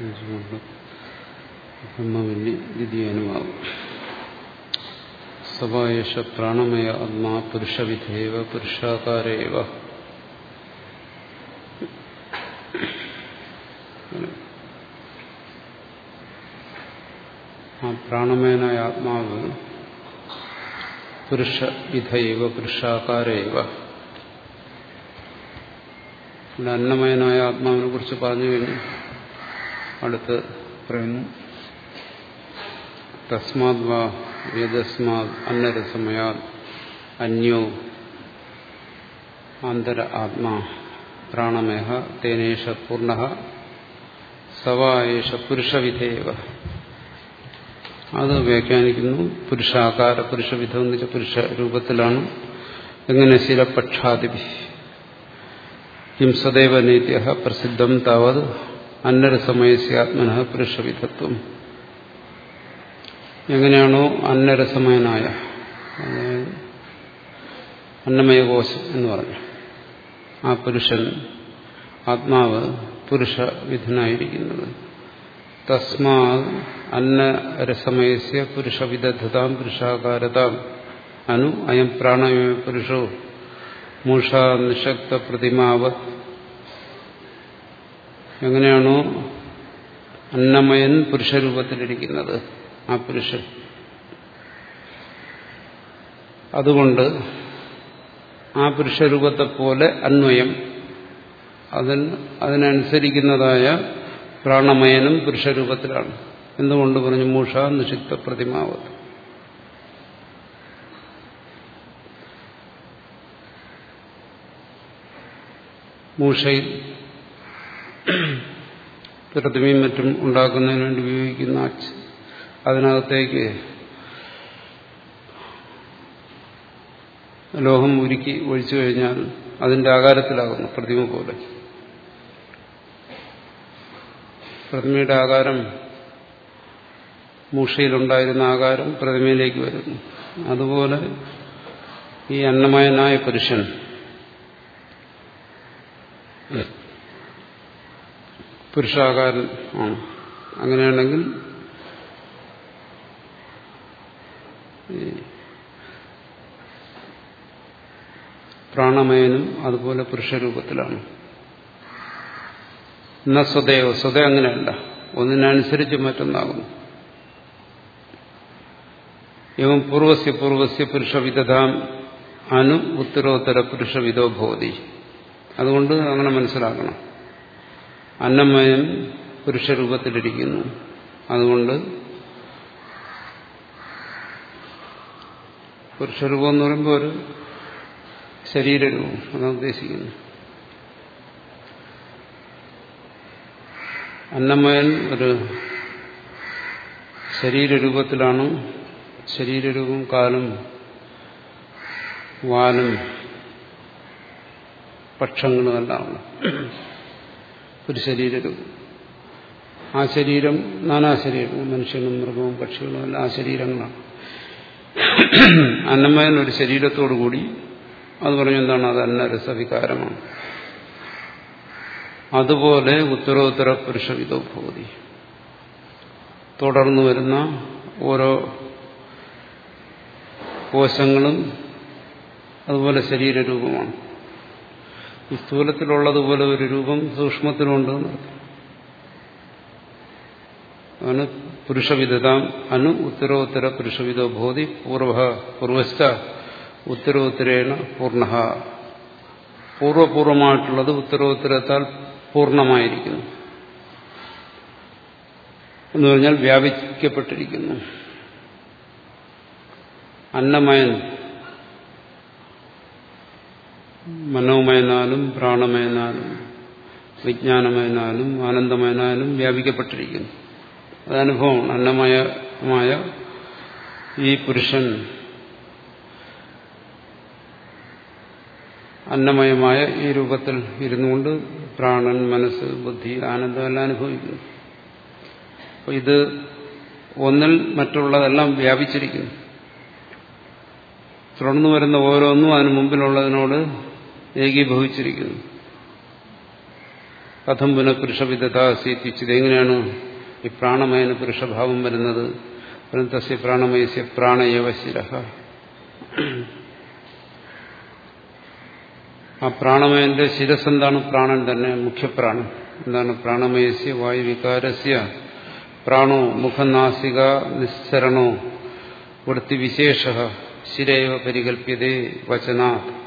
ബ്രഹ്മവില്യ ദ്വിതീയാനുമാവും സവായേഷ പ്രാണമയ ആത്മാ പുരുഷവിധേവ പുരുഷാകാരേവ. ആ പ്രാണമയനായ ആത്മാവ് പുരുഷവിധൈവ പുരുഷാകാരേവ. ഇവിടെ അന്നമയനായ ആത്മാവിനെ കുറിച്ച് പറഞ്ഞു കഴിഞ്ഞു. അടുത്ത് പറയുന്നു. തസ്മാത് വാ അന്നരസമയാ അന്യോ ആന്തര ആത്മാ പ്രാണമേഹ തേനേഷ പൂർണ സവായേഷ പുരുഷവിധേവ. അത് വ്യാഖ്യാനിക്കുന്നു. പുരുഷാകാര പുരുഷവിധം എന്ന് വെച്ചാൽ പുരുഷ രൂപത്തിലാണ്. എങ്ങനെ ശിലപക്ഷാതിപി ഹിംസദേവനീത്യ സദൈവ നീത്യ പ്രസിദ്ധം താവത് അന്നരസമയസ്യാത്മന പുരുഷവിധത്വം. എങ്ങനെയാണോ അന്നരസമയനായ അന്നമയകോശം എന്ന് പറഞ്ഞു. ആ പുരുഷൻ ആത്മാവ് പുരുഷവിധനായിരിക്കുന്നത്. തസ്മാ അന്നരസമയസ്യ പുരുഷവിദഗ്ധതാം പുരുഷാകാരതാം. അനു അയം പ്രാണമയ പുരുഷോ. മൂഷാ നിശക്ത പ്രതിമാവത്. എങ്ങനെയാണോ അന്നമയൻ പുരുഷരൂപത്തിലിരിക്കുന്നത് ആ പുരുഷൻ. അതുകൊണ്ട് ആ പുരുഷരൂപത്തെ പോലെ അന്വയം അതിന് അതിനനുസരിക്കുന്നതായ പ്രാണമയനും പുരുഷരൂപത്തിലാണ് എന്തുകൊണ്ട് പറഞ്ഞു? മൂഷ നിഷിക്ത പ്രതിമാവത് മൂഷയിൽ പ്രതിമയും മറ്റും ഉണ്ടാക്കുന്നതിന് വേണ്ടി ഉപയോഗിക്കുന്ന അതിനകത്തേക്ക് ലോഹം ഉരുക്കി ഒഴിച്ചു കഴിഞ്ഞാൽ അതിന്റെ ആകാരത്തിലാകുന്നു പ്രതിമ പോലെ. പ്രതിമയുടെ ആകാരം മൂഷയിലുണ്ടായിരുന്ന ആകാരം പ്രതിമയിലേക്ക് വരുന്നു. അതുപോലെ ഈ അന്നമയനായ പുരുഷൻ പുരുഷാകാരൻ ആണ് അങ്ങനെയാണെങ്കിൽ പ്രാണമയനും അതുപോലെ പുരുഷരൂപത്തിലാണ്. എന്ന സ്വദേവ? സ്വദേ അങ്ങനെയല്ല. ഒന്നിനനുസരിച്ച് മറ്റൊന്നാകുന്നു. എവം പൂർവസ്യ പൂർവസ്യ പുരുഷവിധതാം അനു ഉത്തരോത്തര പുരുഷവിദോ ഭവതി. അതുകൊണ്ട് അങ്ങനെ മനസ്സിലാക്കണം. അന്നമയം പുരുഷരൂപത്തിലിരിക്കുന്നു. അതുകൊണ്ട് പുരുഷരൂപം എന്ന് പറയുമ്പോൾ ഒരു ശരീരരൂപം അതാണ് ഉദ്ദേശിക്കുന്നത്. അന്നമയൻ ഒരു ശരീരരൂപത്തിലാണ് ശരീരരൂപം കാലും വാലും പക്ഷങ്ങളും എല്ലാം ഒരു ശരീരരൂപം ആ ശരീരം നാനാ ശരീരവും മനുഷ്യനും മൃഗവും പക്ഷികളും എല്ലാം ആ ശരീരങ്ങളാണ്. അന്നമയൻ ഒരു ശരീരത്തോടു കൂടി അത് പറഞ്ഞെന്താണ് അത് അന്നരസവികാരമാണ് അതുപോലെ ഉത്തരോത്തര പുരുഷവിധോ ഭൂതി തുടർന്നു വരുന്ന ഓരോ കോശങ്ങളും അതുപോലെ ശരീരരൂപമാണ്. ഈ സ്ഥൂലത്തിലുള്ളതുപോലെ ഒരു രൂപം സൂക്ഷ്മത്തിലുണ്ട് അവന് പുരുഷവിധതാം അനു ഉത്തരോത്തര പുരുഷവിധോ ബോധി പൂർവ പൂർവസ്ഥ ഉത്തരോത്തരേണ പൂർണ പൂർവപൂർവമായിട്ടുള്ളത് ഉത്തരോത്തരത്താൽ പൂർണമായിരിക്കുന്നു എന്ന് പറഞ്ഞാൽ വ്യാപിക്കപ്പെട്ടിരിക്കുന്നു. അന്നമയൻ മനോമയനാലും പ്രാണമയനാലും വിജ്ഞാനമയനാലും ആനന്ദമയനാലും വ്യാപിക്കപ്പെട്ടിരിക്കുന്നു. അതനുഭവമാണ് അന്നമയമായ ഈ പുരുഷൻ അന്നമയമായ ഈ രൂപത്തിൽ ഇരുന്നുകൊണ്ട് പ്രാണൻ മനസ്സ് ബുദ്ധി ആനന്ദമെല്ലാം അനുഭവിക്കുന്നു. അപ്പൊ ഇത് ഒന്നിൽ മറ്റുള്ളതെല്ലാം വ്യാപിച്ചിരിക്കുന്നു. തുടർന്നു വരുന്ന ഓരോന്നും അതിന് മുമ്പിലുള്ളതിനോട് ഏകീഭവിച്ചിരിക്കുന്നു. കഥം പുനഃപുരുഷവിധതാസീത്തിച്ചത് എങ്ങനെയാണ് ഈ പ്രാണമയന് പുരുഷഭാവം വരുന്നത്. തസ്യ പ്രാണമയസ്യ പ്രാണയവ ശിര. ആ പ്രാണമയന്റെ ശിരസ് എന്താണ്? പ്രാണൻ തന്നെ മുഖ്യപ്രാണൻ. എന്താണ്? പ്രാണമയസ്യ വായുവികാരസ്യ പ്രാണോ മുഖനാസിക നിസ്സരണോ. വൃത്തിവിശേഷ ശിരയവ പരികല്പ്യതേ വചനാത്.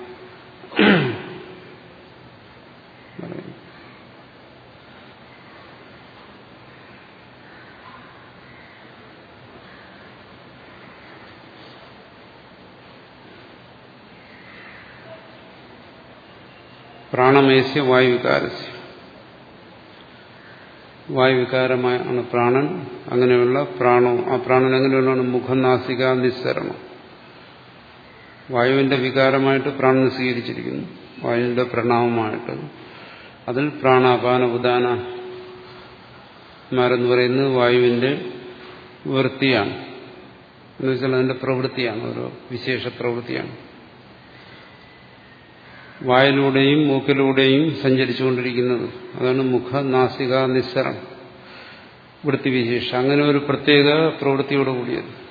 പ്രാണമേസ്യ വായുവികാരസ്യ. വായുവികാരമായാണ് പ്രാണൻ. അങ്ങനെയുള്ള പ്രാണോ ആ പ്രാണൻ എങ്ങനെയുള്ളതാണ്? മുഖനാസിക നിസ്സരണം. വായുവിന്റെ വികാരമായിട്ട് പ്രാണനെ സ്വീകരിച്ചിരിക്കുന്നു. വായുവിന്റെ പ്രണാമമായിട്ട് അതിൽ പ്രാണാപാന ഉദാന മാരെന്ന് പറയുന്നത് വായുവിന്റെ വൃത്തിയാണ്. എന്ന് വെച്ചാൽ അതിന്റെ പ്രവൃത്തിയാണ് ഓരോ വിശേഷ പ്രവൃത്തിയാണ്. വായിലൂടെയും മൂക്കിലൂടെയും സഞ്ചരിച്ചുകൊണ്ടിരിക്കുന്നത്. അതാണ് മുഖ നാസിക നിസ്സരം വൃത്തിവിശേഷം. അങ്ങനെ ഒരു പ്രത്യേക പ്രവൃത്തിയോട് കൂടിയത്.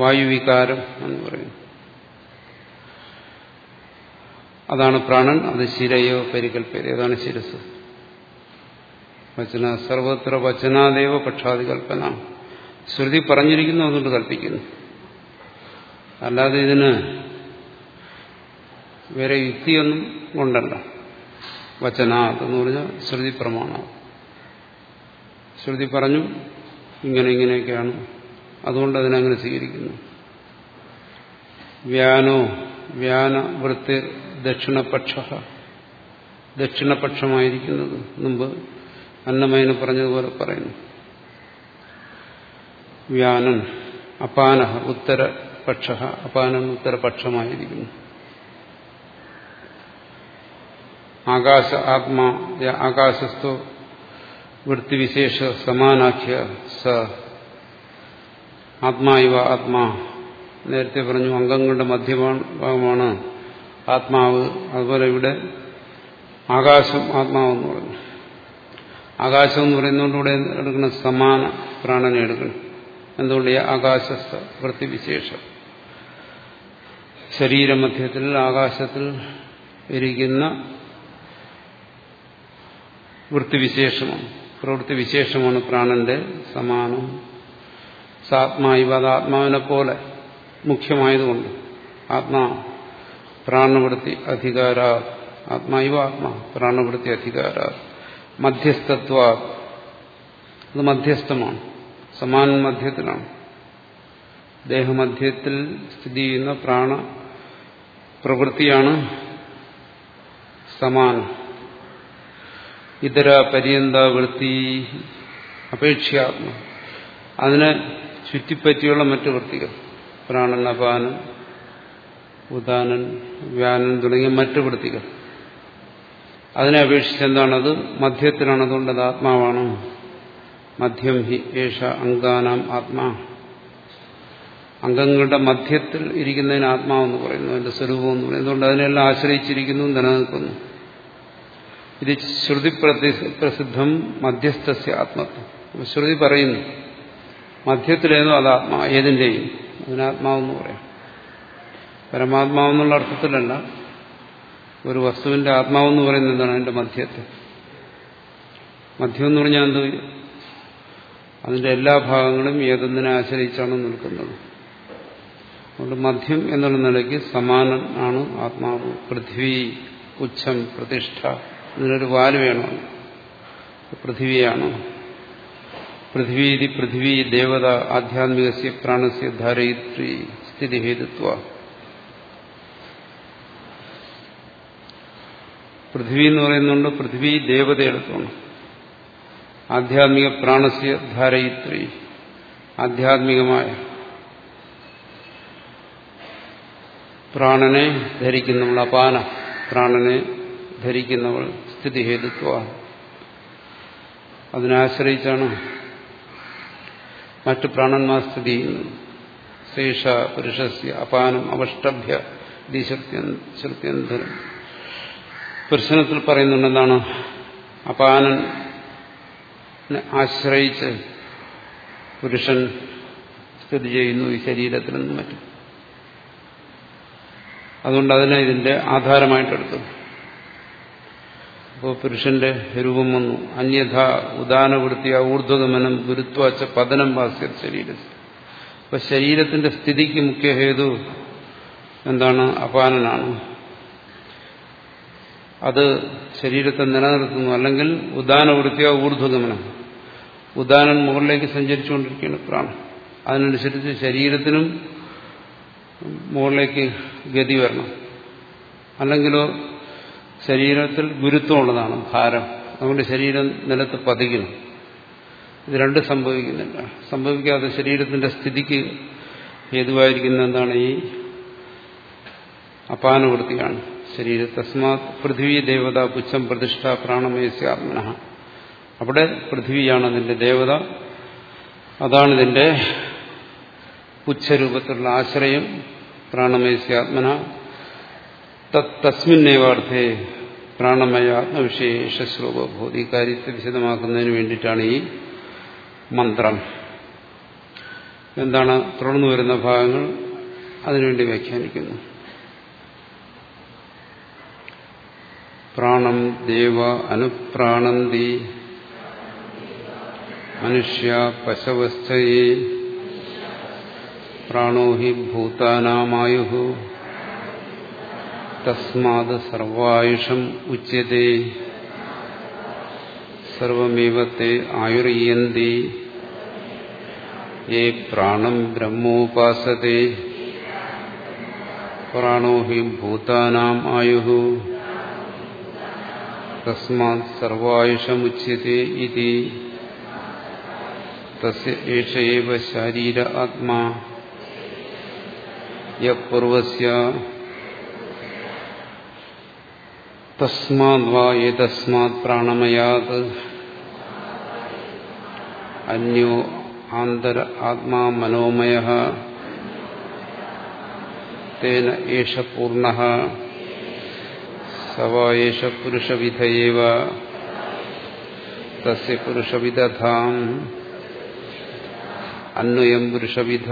വായുവികാരം എന്ന് പറയുന്നു അതാണ് പ്രാണൻ അത് ശിരയോ പരികൽപ്പേര് അതാണ് ശിരസ് വചന സർവത്ര വചനാദേവ പക്ഷാതികൽപ്പന ശ്രുതി പറഞ്ഞിരിക്കുന്നു അതുകൊണ്ട് കൽപ്പിക്കുന്നു. അല്ലാതെ ഇതിന് വേറെ യുക്തിയൊന്നും കൊണ്ടല്ല. വചനാതെന്ന് പറഞ്ഞാൽ ശ്രുതി പ്രമാണം ശ്രുതി പറഞ്ഞു ഇങ്ങനെ ഇങ്ങനെയൊക്കെയാണ് അതുകൊണ്ട് അതിനങ്ങനെ സ്വീകരിക്കുന്നു. വ്യാനോ വ്യാന വൃത്തി ദക്ഷിണപക്ഷ. ദക്ഷിണപക്ഷമായിരിക്കുന്നത് മുമ്പ് അന്നമയന് പറഞ്ഞതുപോലെ പറയുന്നു. വ്യാനൻ അപാന ഉത്തരപക്ഷ. അപാനൻ ഉത്തരപക്ഷമായിരിക്കുന്നു. ആകാശ ആത്മാ ആകാശസ്ഥോ വൃത്തിവിശേഷ സമാനാഖ്യ സ ആത്മാ ഇവ ആത്മാ. നേരത്തെ പറഞ്ഞു അംഗങ്ങളുടെ മധ്യഭാഗമാണ് ആത്മാവ്. അതുപോലെ ഇവിടെ ആകാശം ആത്മാവെന്ന് പറഞ്ഞു. ആകാശം എന്ന് പറയുന്നതുകൊണ്ട് ഇവിടെ എടുക്കണം സമാന പ്രാണനെ എടുക്കണം എന്തുകൊണ്ട്? ആകാശസ്ഥ വൃത്തിവിശേഷം ശരീരമധ്യത്തിൽ ആകാശത്തിൽ ഇരിക്കുന്ന വൃത്തിവിശേഷമാണ്. പ്രവൃത്തി വിശേഷമാണ് പ്രാണന്റെ സമാനം. സാത്മാവ് അത് ആത്മാവിനെ പോലെ മുഖ്യമായതുകൊണ്ട് ആത്മാ പ്രാണവൃത്തി അധികാര. ആത്മാവ ആത്മാ പ്രാണവൃത്തി അധികാര. മധ്യസ്ഥത്വ അത് മധ്യസ്ഥമാണ്. സമാൻ മധ്യത്തിലാണ്. ദേഹമധ്യത്തിൽ സ്ഥിതി ചെയ്യുന്ന പ്രാണ പ്രവൃത്തിയാണ് സമാനം. ഇതര പര്യന്ത വൃത്തി അപേക്ഷ്യാത്മ. അതിനെ ചുറ്റിപ്പറ്റിയുള്ള മറ്റു വൃത്തികൾ. പ്രാണൻ അപാനൻ ഉദാനൻ വ്യാനൻ തുടങ്ങിയ മറ്റു വൃത്തികൾ. അതിനെ അപേക്ഷിച്ച് എന്താണത്? മധ്യത്തിലാണ് അതുകൊണ്ട് അത് ആത്മാവാണ്. മധ്യം ഹി ഏഷ അംഗാനാം ആത്മാ. അംഗങ്ങളുടെ മധ്യത്തിൽ ഇരിക്കുന്നതിന് ആത്മാവെന്ന് പറയുന്നു അതിന്റെ സ്വരൂപം എന്ന് പറയുന്നത് അതുകൊണ്ട് അതിനെല്ലാം ആശ്രയിച്ചിരിക്കുന്നു നിലനിൽക്കുന്നു. ഇത് ശ്രുതി പ്രസിദ്ധം മധ്യസ്ഥ ആത്മത്വം. ശ്രുതി പറയുന്നു മധ്യത്തിലേതോ അത് ആത്മാ ഏതിന്റെയും അതിനാത്മാവെന്ന് പറയാം. പരമാത്മാവെന്നുള്ള അർത്ഥത്തിലല്ല. ഒരു വസ്തുവിന്റെ ആത്മാവെന്ന് പറയുന്നത് എന്താണ് അതിന്റെ മധ്യത്തെ? മധ്യം എന്ന് പറഞ്ഞാൽ എന്ത്? അതിന്റെ എല്ലാ ഭാഗങ്ങളും ഏതൊന്നിനെ ആശ്രയിച്ചാണ് നിൽക്കുന്നത്. അതുകൊണ്ട് മധ്യം എന്നുള്ള നിലയ്ക്ക് സമാനം ആണ് ആത്മാവ്. പൃഥ്വി ഉച്ഛം പ്രതിഷ്ഠ ഇതിനൊരു വാൽ വേണം? പൃഥ്വിയാണ്. പൃഥ്വീതി പൃഥ്വി ദേവത ആധ്യാത്മികസ്യ പ്രാണസ്യ ധാരയിത്രി സ്ഥിതിഹേതുത്വ. പൃഥ്വി എന്ന് പറയുന്നുണ്ട് പൃഥ്വി ദേവതയെടുത്തോണം ആധ്യാത്മിക പ്രാണസ്യ ധാരയിത്രി ആധ്യാത്മികമായ പ്രാണനെ ധരിക്കുന്നവൾ അപാന പ്രാണനെ ധരിക്കുന്നവൾ സ്ഥിതിഹേതുത്വ. അതിനാശ്രയിച്ചാണ് മറ്റു പ്രാണന്മാർ സ്ഥിതി ചെയ്യുന്നത് ശേഷ പുരുഷസ്യ അപാനം അവഷ്ടഭ്യ ശ്രുത്യന്തരം പുരുഷനത്തിൽ പറയുന്നുണ്ട് എന്താണ് അപാനൻ ആശ്രയിച്ച് പുരുഷൻ സ്ഥിതി ചെയ്യുന്നു ഈ ശരീരത്തിൽ നിന്നും മറ്റും. അതുകൊണ്ട് അതിനെ ഇതിന്റെ ആധാരമായിട്ടെടുത്തു. അപ്പോൾ പുരുഷന്റെ രൂപം വന്നു. അന്യഥ ഉദാനവൃത്തിയ ഊർധ്വഗമനം ഗുരുത്വാച്ച പതനം വാസ്യ ശരീരത്തിൽ അപ്പൊ ശരീരത്തിന്റെ സ്ഥിതിക്ക് മുഖ്യ ഹേതു എന്താണ്? അപാനനാണ്. അത് ശരീരത്തെ നിലനിർത്തുന്നു. അല്ലെങ്കിൽ ഉദാനവൃത്തിയ ഊർധ്വഗമനം. ഉദാനൻ മുകളിലേക്ക് സഞ്ചരിച്ചുകൊണ്ടിരിക്കുകയാണ് പ്രാണം അതിനനുസരിച്ച് ശരീരത്തിനും മുകളിലേക്ക് ഗതി വരണം. അല്ലെങ്കിലോ ശരീരത്തിൽ ഗുരുത്വമുള്ളതാണ് ഭാരം. നമ്മുടെ ശരീരം നിലത്ത് പതിക്കുന്നു. ഇത് രണ്ടും സംഭവിക്കുന്നില്ല സംഭവിക്കാതെ ശരീരത്തിന്റെ സ്ഥിതിക്ക് ഹേതുവായിരിക്കുന്ന എന്താണ് ഈ അപാനവൃത്തിയാണ്. ശരീര തസ്മാത് പൃഥ്വി ദേവത പുച്ഛം പ്രതിഷ്ഠ പ്രാണമയസ്യ ആത്മന അവിടെ പൃഥ്വിയാണ് അതിന്റെ ദേവത. അതാണ് ഇതിന്റെ പുച്ഛരൂപത്തിലുള്ള ആശ്രയം. പ്രാണമയസ്യ ആത്മന തസ്മിന്നേവാർത്ഥേ പ്രാണമയ ആത്മവിശേഷ ശ്ലോകബോധി കാര്യത്തെ വിശദമാക്കുന്നതിന് വേണ്ടിയിട്ടാണ് ഈ മന്ത്രം. എന്താണ്? തുടർന്നു വരുന്ന ഭാഗങ്ങൾ അതിനുവേണ്ടി വ്യാഖ്യാനിക്കുന്നു. പ്രാണം ദേവ അനുപ്രാണന്തി മനുഷ്യ പശവസ്ഥയെ പ്രാണോ ഹി ഭൂതാനാമായു തസ്മാത് സർവായുഷം ഉച്യത്തെ സർവമേവത്തെ ആയുർയന്തി യേ പ്രാണം ബ്രഹ്മോപാസത്തെ പ്രാണോ ഹി ഭൂതാനാം ആയു തസ്മാത് സർവായുഷമുച്യത്തെ ഇതി തസ്യേഷ ശരീര ആത്മാ യപൂർവസ്യ തസ്മാത് വാ ഏതസ്മാത് പ്രാണമയാത് അന്യോ ആന്തര ആത്മാ മനോമയ തേന ഏഷ പൂർണ സവായേഷ പുരുഷവിധയേവ തസ്യ പുരുഷവിദധാം അന്വയം പുരുഷവിധ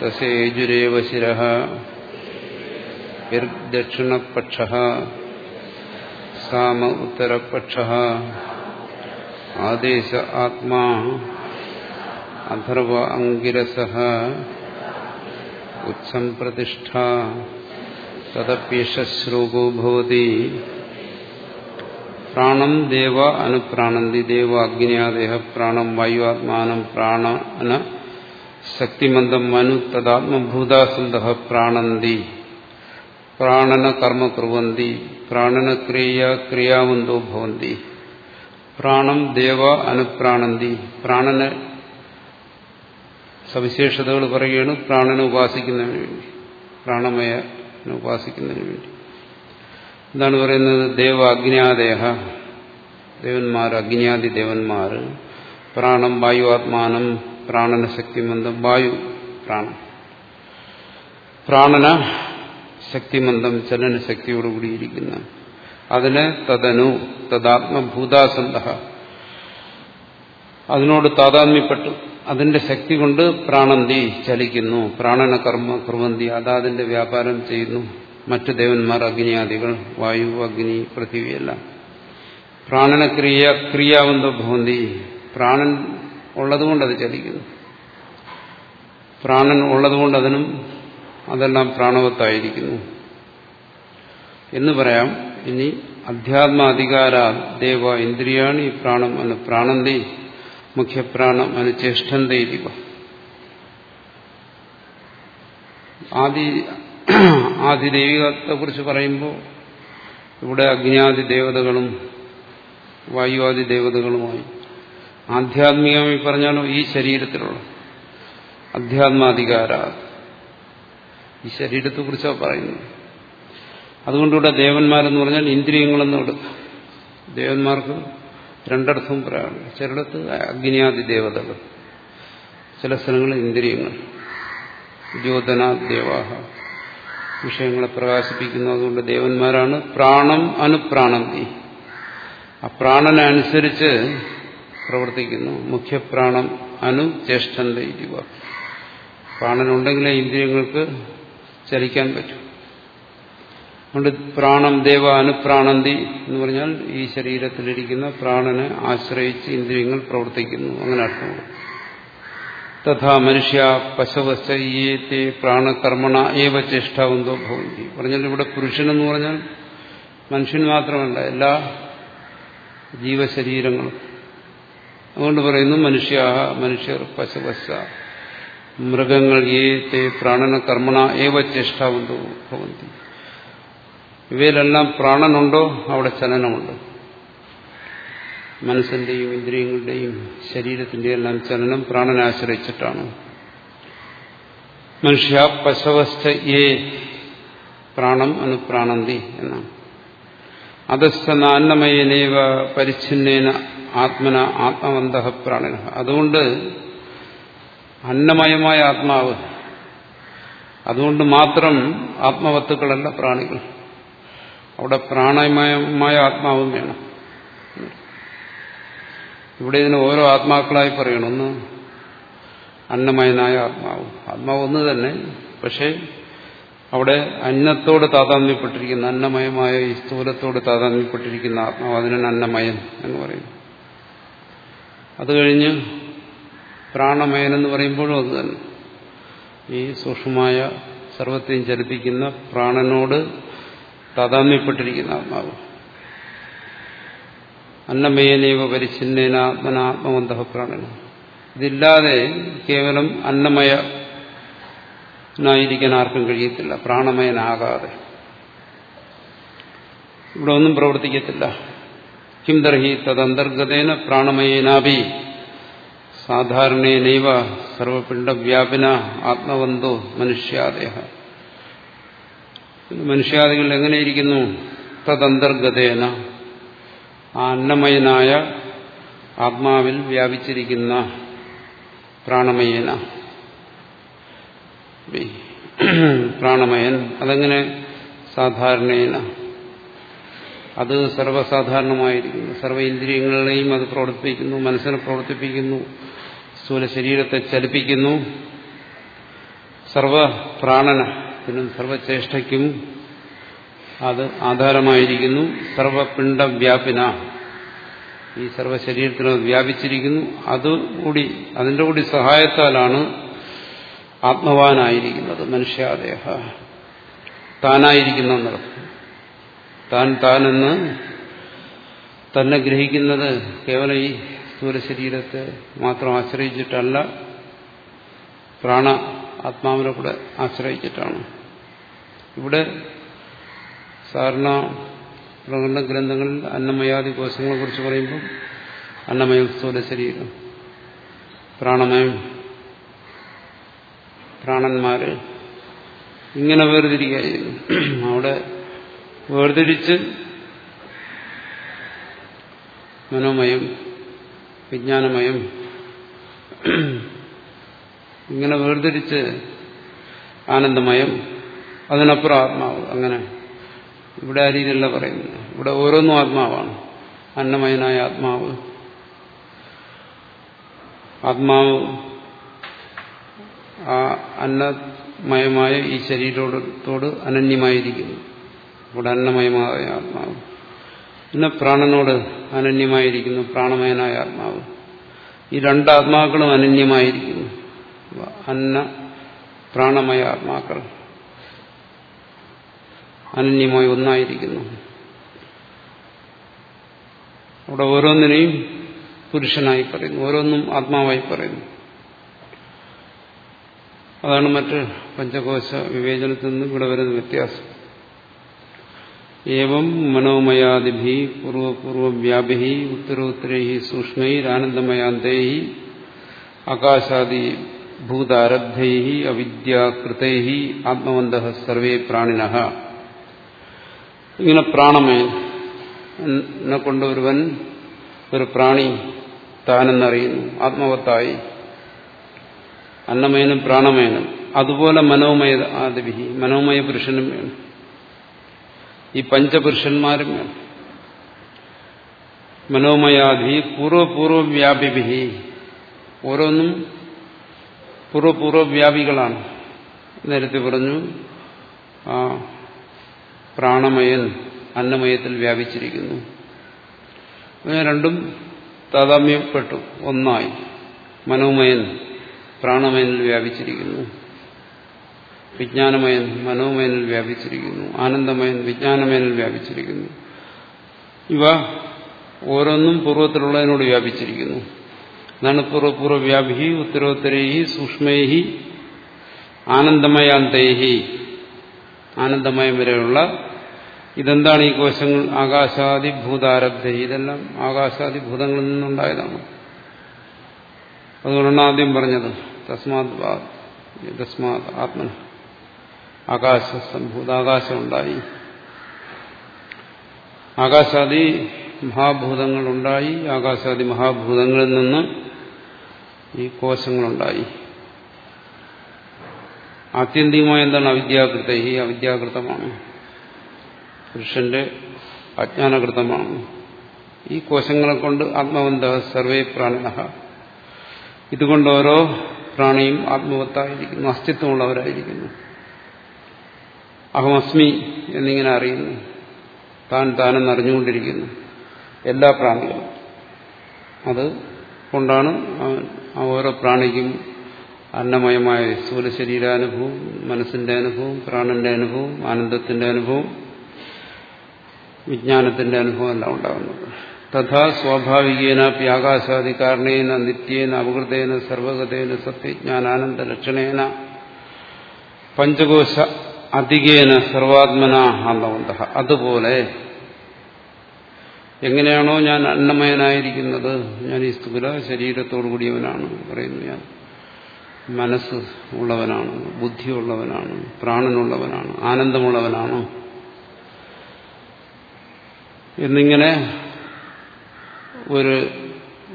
തസ്യേജുരേവ ശിര ദക്ഷിണപക്ഷ സാമ ഉത്തരപക്ഷ ആദേശ ആത്മാ അഥർവ അങ്കിരസ ഉച്ഛം പ്രതിഷ്ഠ തദപ്യേഷശ്ലോകോ ഭവതി. പ്രാണം ദേവ അനുപ്രാണന്തി ദേവ അഗ്നിയാദേഹ പ്രാണം വായു ആത്മാനം പ്രാണന ശക്തിമന്ദം മനു തദാത്മഭൂതാസന്ത പ്രാണന്തി. പ്രാണന കർമ്മ കുറുവന്തി പ്രാണന ക്രിയ ക്രിയാവന്തോ ഭവന്തി പ്രാണം ദേവ അനുപ്രാണന്തി പ്രാണന സവിശേഷതകൾ പറയുകയാണ് പ്രാണനെ ഉപാസിക്കുന്നതിന് വേണ്ടി പ്രാണമയ ഉപാസിക്കുന്നതിന് വേണ്ടി. എന്താണ് പറയുന്നത്? ദേവ അഗ്നിയാദേഹ ദേവന്മാർ അഗ്നിയാദി ദേവന്മാർ പ്രാണം വായു ആത്മാനം പ്രാണന ശക്തിമന്ദം വായു പ്രാണം. പ്രാണന ശക്തിമന്ദം ചലന ശക്തിയോടുകൂടിയിരിക്കുന്ന അതിന് തദനു തദാത്മഭൂതാസന്ത അതിനോട് താതാത്മ്യപ്പെട്ടു. അതിന്റെ ശക്തി കൊണ്ട് പ്രാണന്തി ചലിക്കുന്നു. പ്രാണന കർമ്മ കുർവന്തി അതാതിന്റെ വ്യാപാരം ചെയ്യുന്നു. മറ്റു ദേവന്മാർ അഗ്നിയാദികൾ വായു അഗ്നി പൃഥിവിയെല്ലാം പ്രാണനക്രിയ ക്രിയാവന്തോ ഭവന്തി. പ്രാണൻ ഉള്ളതുകൊണ്ട് അത് ചലിക്കുന്നു. പ്രാണൻ ഉള്ളതുകൊണ്ട് അതിനും അതെല്ലാം പ്രാണവത്തായിരിക്കുന്നു. എന്ന് പറയാം ഇനി അധ്യാത്മാധികാര ദേവ ഇന്ദ്രിയാണ് ഈ പ്രാണം അനു പ്രാണന്തി മുഖ്യപ്രാണം അനുചേഷ്ടന്തയിരിവ ആദി ആദിദൈവികത്തെ കുറിച്ച് പറയുമ്പോൾ ഇവിടെ അഗ്നിയാദി ദേവതകളും വായുവാദി ദേവതകളുമായി ആധ്യാത്മികമായി പറഞ്ഞാലോ ഈ ശരീരത്തിലുള്ള അധ്യാത്മാധികാര ഈ ശരീരത്തെ കുറിച്ചാണ് പറയുന്നത്. അതുകൊണ്ടിവിടെ ദേവന്മാരെന്ന് പറഞ്ഞാൽ ഇന്ദ്രിയങ്ങളെന്ന് എടുക്കാം ദേവന്മാർക്ക് രണ്ടർത്ഥവും പറയാണ് ചിലയിടത്ത് അഗ്നിയാദി ദേവതകൾ. ചില സ്ഥലങ്ങളിൽ ഇന്ദ്രിയങ്ങൾ. ദ്യോതന ദേവാഹ വിഷയങ്ങളെ പ്രകാശിപ്പിക്കുന്നു അതുകൊണ്ട് ദേവന്മാരാണ് പ്രാണം അനുപ്രാണന്തി. ആ പ്രാണനുസരിച്ച് പ്രവർത്തിക്കുന്നു. മുഖ്യപ്രാണം അനു ചേഷ്ടന്ത ഇരിവ പ്രാണനുണ്ടെങ്കിലേ ഇന്ദ്രിയങ്ങൾക്ക് ചലിക്കാൻ പറ്റും. അതുകൊണ്ട് പ്രാണം ദേവ അനുപ്രാണന്തി എന്ന് പറഞ്ഞാൽ ഈ ശരീരത്തിലിരിക്കുന്ന പ്രാണനെ ആശ്രയിച്ച് ഇന്ദ്രിയങ്ങൾ പ്രവർത്തിക്കുന്നു. അങ്ങനെ അർത്ഥമുണ്ട് തഥാ മനുഷ്യ പശവസ്തേ പ്രാണകർമ്മണ ഏവ ചേഷ്ടാവന്തോ ഭവന്തി. പറഞ്ഞാൽ ഇവിടെ പുരുഷനെന്ന് പറഞ്ഞാൽ മനുഷ്യൻ മാത്രമല്ല എല്ലാ ജീവശരീരങ്ങളും. അതുകൊണ്ട് പറയുന്നു മനുഷ്യ മനുഷ്യർ പശവശ മൃഗങ്ങൾ ഏത്തെ പ്രാണന കർമ്മണ ഏവ ചേഷ്ടാവുണ്ടോ ഭവന്തി. ഇവയിലെല്ലാം പ്രാണനുണ്ടോ? അവിടെ ചലനമുണ്ട്. മനസ്സിന്റെയും ഇന്ദ്രിയങ്ങളുടെയും ശരീരത്തിന്റെയും എല്ലാം ചലനം പ്രാണനെ ആശ്രയിച്ചിട്ടാണ്. മനുഷ്യ പശവസ്ഥ ഏ പ്രാണം അനുപ്രാണന്തി എന്നാണ്. അധസ്ഥനാന്നമയനേവ പരിച്ഛിന്നേന ആത്മന ആത്മവന്ത പ്രാണന. അതുകൊണ്ട് അന്നമയമായ ആത്മാവ്. അതുകൊണ്ട് മാത്രം ആത്മവത്തുക്കളല്ല പ്രാണികൾ. അവിടെ പ്രാണമയമായ ആത്മാവും വേണം. ഇവിടെ ഇതിന് ഓരോ ആത്മാക്കളായി പറയണം. ഒന്ന് അന്നമയനായ ആത്മാവ്. ആത്മാവ് ഒന്ന് തന്നെ. പക്ഷേ അവിടെ അന്നത്തോട് താതാന്യപ്പെട്ടിരിക്കുന്ന അന്നമയമായ ഈ സ്ഥൂലത്തോട് താതാന്യപ്പെട്ടിരിക്കുന്ന ആത്മാവ് അതിനാണ് അന്നമയൻ എന്ന് പറയുന്നു. അത് കഴിഞ്ഞ് പ്രാണമയൻ എന്ന് പറയുമ്പോഴും അത് തന്നെ. ഈ സൂക്ഷ്മമായ സർവത്തെയും ചലിപ്പിക്കുന്ന പ്രാണനോട് താതാമ്യപ്പെട്ടിരിക്കുന്ന ആത്മാവ്. അന്നമയനേവ പരിച്ഛിന്നേന ആത്മനാത്മവന്ത പ്രാണന. ഇതില്ലാതെ കേവലം അന്നമയനായിരിക്കാൻ ആർക്കും കഴിയത്തില്ല. പ്രാണമയനാകാതെ. ഇവിടെ ഒന്നും പ്രവർത്തിക്കത്തില്ല. കിം തർഹി തദന്തർഗതേന പ്രാണമയേനാഭി. സാധാരണേനൈവ സർവപിണ്ഡവ്യാപിന ആത്മവന്തോ മനുഷ്യാദയ മനുഷ്യാദികൾ എങ്ങനെയിരിക്കുന്നു തദന്തർഗതേന. ആ അന്നമയനായ ആത്മാവിൽ വ്യാപിച്ചിരിക്കുന്ന പ്രാണമയന. പ്രാണമയൻ അതെങ്ങനെ സാധാരണേന? അത് സർവസാധാരണമായിരിക്കുന്നു സർവ ഇന്ദ്രിയങ്ങളെയും അത് പ്രവർത്തിപ്പിക്കുന്നു മനസ്സിനെ പ്രവർത്തിപ്പിക്കുന്നു. സ്ഥൂല ശരീരത്തെ ചലിപ്പിക്കുന്നു. സർവ പ്രാണനത്തിനും സർവചേഷ്ടയ്ക്കും അത് ആധാരമായിരിക്കുന്നു. സർവപിണ്ഡവ്യാപിന. ഈ സർവശരീരത്തിനും വ്യാപിച്ചിരിക്കുന്നു. അതുകൂടി അതിന്റെ കൂടി സഹായത്താലാണ് ആത്മവാനായിരിക്കുന്നത് മനുഷ്യാദേഹ. താനായിരിക്കുന്ന താൻ താനെന്ന് തന്നെ ഗ്രഹിക്കുന്നത് കേവലം ഈ സ്ഥൂല ശരീരത്തെ മാത്രം ആശ്രയിച്ചിട്ടല്ല പ്രാണ ആത്മാവിനെ കൂടെ ആശ്രയിച്ചിട്ടാണ്. ഇവിടെ സാധാരണ പ്രകടന ഗ്രന്ഥങ്ങളിൽ അന്നമയാദി കോശങ്ങളെ കുറിച്ച് പറയുമ്പോൾ അന്നമയം സ്ഥൂല ശരീരം പ്രാണമയം പ്രാണന്മാര് ഇങ്ങനെ വേർതിരിക്കുകയായിരുന്നു അവിടെ വേർതിരിച്ച് മനോമയം വിജ്ഞാനമയം ഇങ്ങനെ വേർതിരിച്ച് ആനന്ദമയം അതിനപ്പുറം ആത്മാവ് അങ്ങനെ. ഇവിടെ ആ രീതിയല്ല പറയുന്നത്. ഇവിടെ ഓരോന്നും ആത്മാവാണ്. അന്നമയനായ ആത്മാവ്. ആത്മാവ് ആ അന്നമയമായ ഈ ശരീരത്തോട് അനന്യമായിരിക്കുന്നു. ഇവിടെ അന്നമയമായ ആത്മാവ്. പിന്നെ പ്രാണനോട് അനന്യമായിരിക്കുന്നു പ്രാണമയനായ ആത്മാവ്. ഈ രണ്ടാത്മാക്കളും അനന്യമായിരിക്കുന്നു. അന്ന പ്രാണമയ ആത്മാക്കൾ. അനന്യമായി ഒന്നായിരിക്കുന്നു. അവിടെ ഓരോന്നിനെയും പുരുഷനായി പറയുന്നു ഓരോന്നും ആത്മാവായി പറയുന്നു. അതാണ് മറ്റ് പഞ്ചകോശ വിവേചനത്തിൽ നിന്ന് ഇവിടെ വരുന്ന വ്യത്യാസം. ഏവം മനോമയാദിഭി പൂർവപൂർവവ്യാപി ഉത്തരോത്തരൈ സൂക്ഷ്മൈരാനന്ദമയാന്തൈ ആകാശാദി ഭൂതാരബ്ധൈ അവിദ്യാകൃതൈ ആത്മവന്ത സർവേ പ്രാണിന ഇങ്ങനെ പ്രാണമേ കൊണ്ട് ഒരുവൻ ഒരു പ്രാണി താനെന്നറിയുന്നു ആത്മവത്തായി. അന്നമയനും പ്രാണമയനും അതുപോലെ മനോമയ ആദിഭി മനോമയ പുരുഷനും വേണം. ഈ പഞ്ചപുരുഷന്മാരും വേണം മനോമയാധി പൂർവപൂർവവ്യാപിഭി ഓരോന്നും പൂർവപൂർവവ്യാപികളാണ്. നേരത്തെ പറഞ്ഞു ആ പ്രാണമയൻ അന്നമയത്തിൽ വ്യാപിച്ചിരിക്കുന്നു. രണ്ടും താതാമ്യപ്പെട്ടു ഒന്നായി മനോമയൻ പ്രാണമയനിൽ വ്യാപിച്ചിരിക്കുന്നു. വിജ്ഞാനമയൻ മനോമയനിൽ വ്യാപിച്ചിരിക്കുന്നു. ആനന്ദമയൻ വിജ്ഞാനമയനിൽ വ്യാപിച്ചിരിക്കുന്നു. ഇവ ഓരോന്നും പൂർവത്തിലുള്ളതിനോട് വ്യാപിച്ചിരിക്കുന്നു. അതാണ് പൂർവപൂർവവ്യാപി ഉത്തരോത്തരേഹി സൂക്ഷ്മേഹി ആനന്ദമയാന്തേഹി. ആനന്ദമയം വരെയുള്ള ഇതെന്താണ് ഈ കോശങ്ങൾ? ആകാശാദി ഭൂതാരബ്ധ. ഇതെല്ലാം ആകാശാദി ഭൂതങ്ങളിൽ നിന്നുണ്ടായതാണ്. അതുകൊണ്ടാണ് ആദ്യം പറഞ്ഞത് തസ്മാത് തസ്മാത് ആകാശ സംഭൂതാകാശമുണ്ടായി ആകാശാദി മഹാഭൂതങ്ങളുണ്ടായി. ആകാശാദി മഹാഭൂതങ്ങളിൽ നിന്ന് ഈ കോശങ്ങളുണ്ടായി. ആത്യന്തികമായ എന്താണ് അവിദ്യാകൃത? ഈ അവിദ്യാകൃതമാണ്. പുരുഷന്റെ അജ്ഞാനകൃതമാണ്. ഈ കോശങ്ങളെ കൊണ്ട് ആത്മവന്ത സർവേ പ്രാണിന ഇതുകൊണ്ട് ഓരോ പ്രാണിയും ആത്മവത്തായിരിക്കുന്നു അസ്തിത്വമുള്ളവരായിരിക്കുന്നു. അഹമസ്മി എന്നിങ്ങനെ അറിയുന്നു. താൻ താനെന്ന് അറിഞ്ഞുകൊണ്ടിരിക്കുന്നു. എല്ലാ പ്രാണികളും. അത് കൊണ്ടാണ് ഓരോ പ്രാണിക്കും അന്നമയമായ സ്ഥൂല ശരീരാനുഭവം മനസ്സിന്റെ അനുഭവം പ്രാണന്റെ അനുഭവം ആനന്ദത്തിന്റെ അനുഭവം വിജ്ഞാനത്തിന്റെ അനുഭവം എല്ലാം ഉണ്ടാകുന്നത്. തഥാ സ്വാഭാവികേന ആകാശാദി കാരണേന നിത്യേന അപകൃതേന സർവഗതേന സത്യജ്ഞാനാനന്ദ ലക്ഷണേന. പഞ്ചകോശ അധികേന സർവാത്മന ആത്മവന്ത അതുപോലെ എങ്ങനെയാണോ ഞാൻ അന്നമയനായിരിക്കുന്നത്. ഞാൻ ഈ സ്ഥൂല ശരീരത്തോടു കൂടിയവനാണ് പറയുന്നു ഞാൻ. മനസ്സ് ഉള്ളവനാണ് ബുദ്ധിയുള്ളവനാണ് പ്രാണനുള്ളവനാണ് ആനന്ദമുള്ളവനാണ്. എന്നിങ്ങനെ ഒരു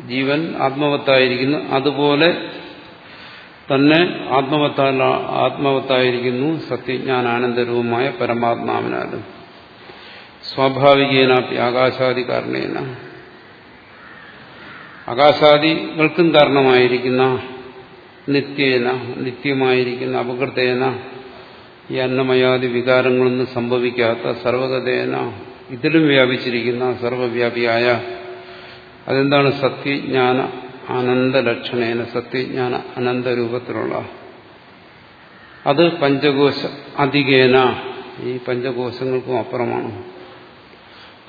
ജീവൻ ആത്മവത്തായിരിക്കുന്നു. അതുപോലെ തന്നെ ആത്മവത്താ ആത്മവത്തായിരിക്കുന്നു സത്യജ്ഞാനാനന്ദരൂപമായ പരമാത്മാവിനാലും. സ്വാഭാവികേനാപ്പി ആകാശാദി കാരണേന. ആകാശാദികൾക്കും കാരണമായിരിക്കുന്ന നിത്യേന നിത്യമായിരിക്കുന്ന അപകൃതേന ഈ അന്നമയാദി വികാരങ്ങളൊന്നും സംഭവിക്കാത്ത സർവഗതേന ഇതിലും വ്യാപിച്ചിരിക്കുന്ന സർവവ്യാപിയായ അതെന്താണ് സത്യജ്ഞാന ആനന്ദലക്ഷണേന സത്യജ്ഞാന അനന്തരൂപത്തിലുള്ള. അത് പഞ്ചകോശ അധികേന. ഈ പഞ്ചകോശങ്ങൾക്കും അപ്പുറമാണ്.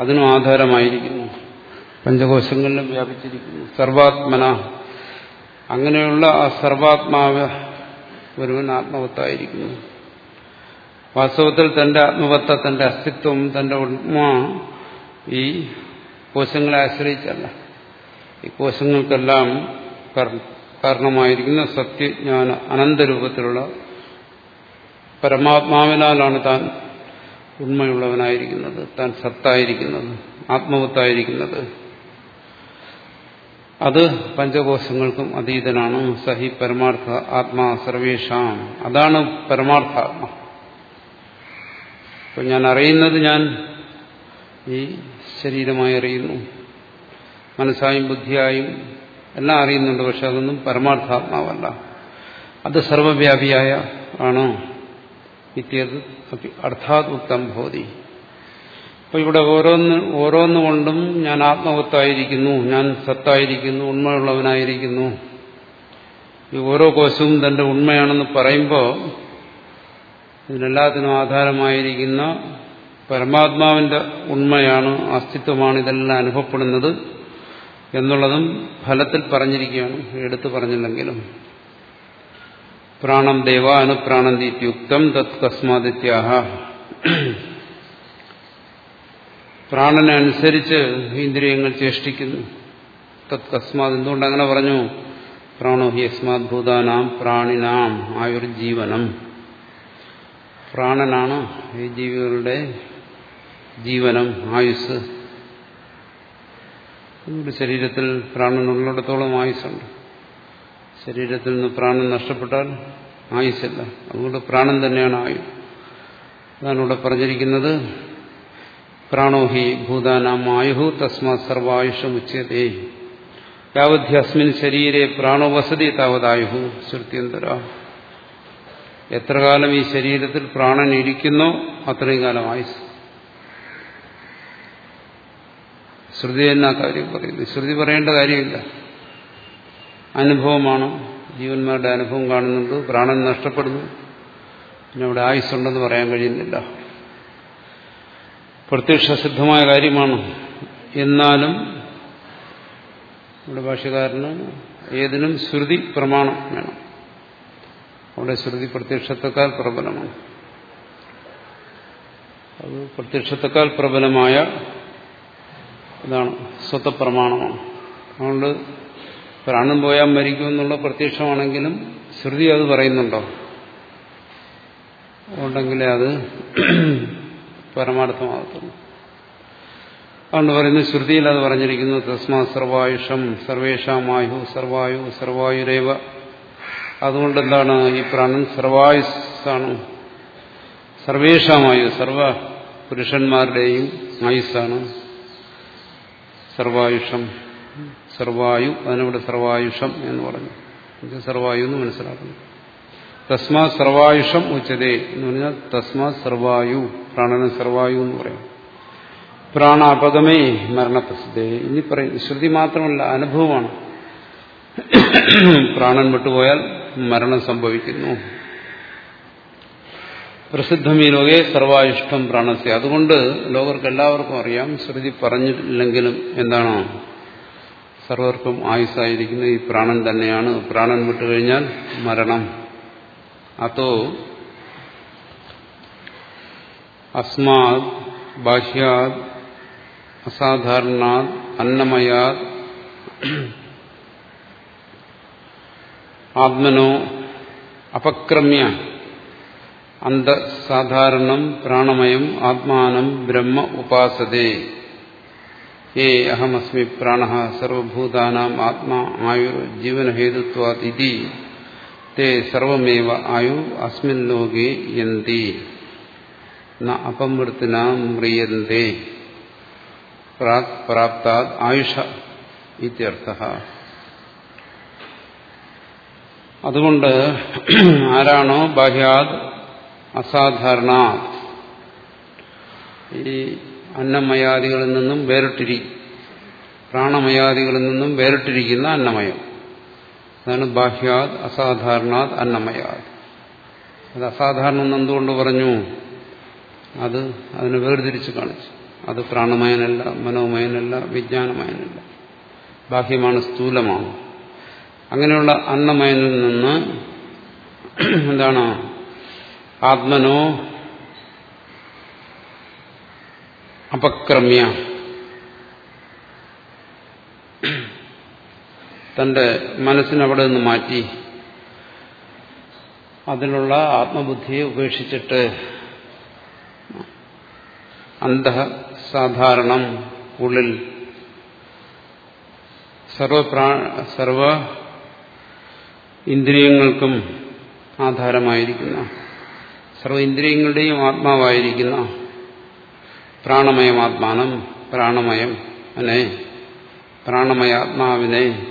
അതിനും ആധാരമായിരിക്കുന്നു. പഞ്ചകോശങ്ങളിലും വ്യാപിച്ചിരിക്കുന്നു. സർവാത്മന. അങ്ങനെയുള്ള ആ സർവാത്മാവ് ഒരുവൻ ആത്മവത്തായിരിക്കുന്നു. വാസ്തവത്തിൽ തന്റെ ആത്മവത്ത തന്റെ അസ്തിത്വം തന്റെ ഉണ്മ ഈ കോശങ്ങളെ ആശ്രയിച്ചല്ല. ഈ കോശങ്ങൾക്കെല്ലാം കാരണമായിരിക്കുന്ന സത്യജ്ഞാന അനന്തരൂപത്തിലുള്ള പരമാത്മാവിനാലാണ് താൻ ഉണ്മയുള്ളവനായിരിക്കുന്നത് താൻ സത്തായിരിക്കുന്നത് ആത്മവത്തായിരിക്കുന്നത്. അത് പഞ്ചകോശങ്ങൾക്കും അതീതനാണ്. സഹി പരമാർത്ഥ ആത്മാ സർവേഷാം. അതാണ് പരമാർത്ഥാത്മ. അപ്പൊ ഞാൻ അറിയുന്നത് ഞാൻ ഈ ശരീരമായി അറിയുന്നു. മനസ്സായും ബുദ്ധിയായും എല്ലാം അറിയുന്നുണ്ട് പക്ഷെ അതൊന്നും പരമാർത്ഥാത്മാവല്ല. അത് സർവവ്യാപിയായ ആണോ? ഇത്യത് അർത്ഥാത് ഉക്തം ഭോതി അപ്പൊ ഇവിടെ ഓരോന്ന് ഓരോന്നുകൊണ്ടും ഞാൻ ആത്മവത്തായിരിക്കുന്നു ഞാൻ സത്തായിരിക്കുന്നു ഉണ്മയുള്ളവനായിരിക്കുന്നു. ഈ ഓരോ കോശവും തന്റെ ഉണ്മയാണെന്ന് പറയുമ്പോൾ ഇതിനെല്ലാത്തിനും ആധാരമായിരിക്കുന്ന പരമാത്മാവിന്റെ ഉണ്മയാണ് അസ്തിത്വമാണ് ഇതെല്ലാം അനുഭവപ്പെടുന്നത്. എന്നുള്ളതും ഫലത്തിൽ പറഞ്ഞിരിക്കുകയാണ്. എടുത്തു പറഞ്ഞില്ലെങ്കിലും. പ്രാണം ദേവ അനുപ്രാണന്തിയുക്തം തത് കസ്മാദിത്യാഹ. പ്രാണനെ അനുസരിച്ച് ഇന്ദ്രിയങ്ങൾ ചേഷ്ടിക്കുന്നു. തത് കസ്മാത് എന്തുകൊണ്ട് അങ്ങനെ പറഞ്ഞു? പ്രാണോ ഹി അസ്മാത് ഭൂതാനാം പ്രാണിനാം ആയൊരു ജീവനം പ്രാണനാണ് ഈ ജീവികളുടെ ജീവനം ആയുസ് നമ്മുടെ ശരീരത്തിൽ പ്രാണനുള്ളിടത്തോളം ആയുസ്സുണ്ട്. ശരീരത്തിൽ നിന്ന് പ്രാണൻ നഷ്ടപ്പെട്ടാൽ ആയുസ്സില്ല. അതുകൊണ്ട് പ്രാണൻ തന്നെയാണ് ആയു. അതാണ് ഇവിടെ പറഞ്ഞിരിക്കുന്നത്. പ്രാണോഹി ഭൂതാനാം ആയുഹു തസ്മാ സർവായുഷം ഉച്ചതേ യാവധ്യസ്മിൻ ശരീരെ പ്രാണോ വസതി താവതായുഹു ശ്രുത്യന്തര എത്ര കാലം ഈ ശരീരത്തിൽ പ്രാണൻ ഇരിക്കുന്നോ അത്രയും കാലം ആയുസ് ശ്രുതി തന്നെ ആ കാര്യം പറയുന്നു ശ്രുതി പറയേണ്ട കാര്യമില്ല. അനുഭവമാണ്. ജീവന്മാരുടെ അനുഭവം കാണുന്നുണ്ട്. പ്രാണൻ നഷ്ടപ്പെടുന്നു. പിന്നെ അവിടെ ആയുസ്സുണ്ടെന്ന് പറയാൻ കഴിയുന്നില്ല. പ്രത്യക്ഷസിദ്ധമായ കാര്യമാണ്. എന്നാലും നമ്മുടെ ഭാഷകാരന് ഏതിനും ശ്രുതി പ്രമാണം വേണം. അവിടെ ശ്രുതി പ്രത്യക്ഷത്തെക്കാൾ പ്രബലമാണ്. അത് പ്രത്യക്ഷത്തെക്കാൾ പ്രബലമായ ഇതാണ് സ്വതപ്രമാണമാണ് അതുകൊണ്ട് പ്രാണൻ പോയാൽ മരിക്കുമെന്നുള്ള പ്രത്യക്ഷമാണെങ്കിലും ശ്രുതി അത് പറയുന്നുണ്ടോ? ഉണ്ടെങ്കിലേ അത് പരമാർത്ഥമാകത്തുള്ളൂ. അതുകൊണ്ട് പറയുന്നത് ശ്രുതിയിൽ അത് പറഞ്ഞിരിക്കുന്നു തസ്മാ സർവായുഷം സർവേഷാമായു സർവായു സർവായുരേവ. അതുകൊണ്ട് എന്താണ് ഈ പ്രാണൻ സർവായുസാണ് സർവേഷാമായു സർവ പുരുഷന്മാരുടെയും ആയുസ്സാണ്. സർവായുഷം സർവായു അതിനവിടെ സർവായുഷം എന്ന് പറഞ്ഞു. സർവായു എന്ന് മനസ്സിലാക്കുന്നു. തസ്മാ സർവായുഷം ഉച്ചതേ എന്ന് പറഞ്ഞാൽ തസ്മാ സർവായു പ്രാണന സർവായു എന്ന് പറയും. പ്രാണാപകമേ മരണപ്രസിദ്ധേ. ഇനി പറയും ശ്രുതി മാത്രമല്ല അനുഭവമാണ്. പ്രാണൻ വിട്ടുപോയാൽ മരണം സംഭവിക്കുന്നു. പ്രസിദ്ധം ഈ ലോകെ സർവായുഷ്ടം പ്രാണസ്യ. അതുകൊണ്ട് ലോകർക്ക് എല്ലാവർക്കും അറിയാം ശ്രുതി പറഞ്ഞില്ലെങ്കിലും എന്താണോ? സർവർക്കും ആയുസ്സായിരിക്കുന്ന ഈ പ്രാണൻ തന്നെയാണ്. പ്രാണൻ വിട്ടുകഴിഞ്ഞാൽ മരണം. അതോ അസ്മാത് ബാഹ്യാത് അസാധാരണാത് അന്നമയാത് ആത്മനോ അപക്രമ്യ അന്തസാധാരണം പ്രാണമയം ആത്മാനം ബ്രഹ്മ ഉപാസതേ. ഏ അഹമസ്മി പ്രാണ സർവഭൂതാനാം ആത്മാ ആയുർ ജീവനഹേതുത്വാദിതി. തേ സർവമേവ ആയു അസ്മിൻ ലോകേ യന്തി. അപമൃത്തിന മ്രിയന്തേ. പ്രാപ്താത് ആയുഷ ഇത്യർത്ഥ. അതുകൊണ്ട് ആരാണോ ബാഹ്യാത് അസാധാരണ. ഈ അന്നമയാദികളിൽ നിന്നും വേറിട്ടിരി പ്രാണമയാദികളിൽ നിന്നും വേറിട്ടിരിക്കുന്ന അന്നമയം. അതാണ് ബാഹ്യാത് അസാധാരണാത് അന്നമയാത് അത് അസാധാരണം എന്തുകൊണ്ട് പറഞ്ഞു? അത് അതിനെ വേർതിരിച്ച് കാണിച്ചു. അത് പ്രാണമയനല്ല മനോമയനല്ല വിജ്ഞാനമയനല്ല. ബാഹ്യമാണ് സ്ഥൂലമാണ്. അങ്ങനെയുള്ള അന്നമയനിൽ നിന്ന് എന്താണ് ആത്മനോ അപക്രമ്യ. തന്റെ മനസ്സിനവിടെ നിന്ന് മാറ്റി അതിനുള്ള ആത്മബുദ്ധിയെ ഉപേക്ഷിച്ചിട്ട് അന്ധസാധാരണം ഉള്ളിൽ സർവപ്രാ സർവ ഇന്ദ്രിയങ്ങൾക്കും ആധാരമായിരിക്കുന്ന സർവ ഇന്ദ്രിയങ്ങളുടെയും ആത്മാവായിരിക്കുന്ന പ്രാണമയം ആത്മാനം പ്രാണമയം അനെ പ്രാണമയാത്മാവിനെ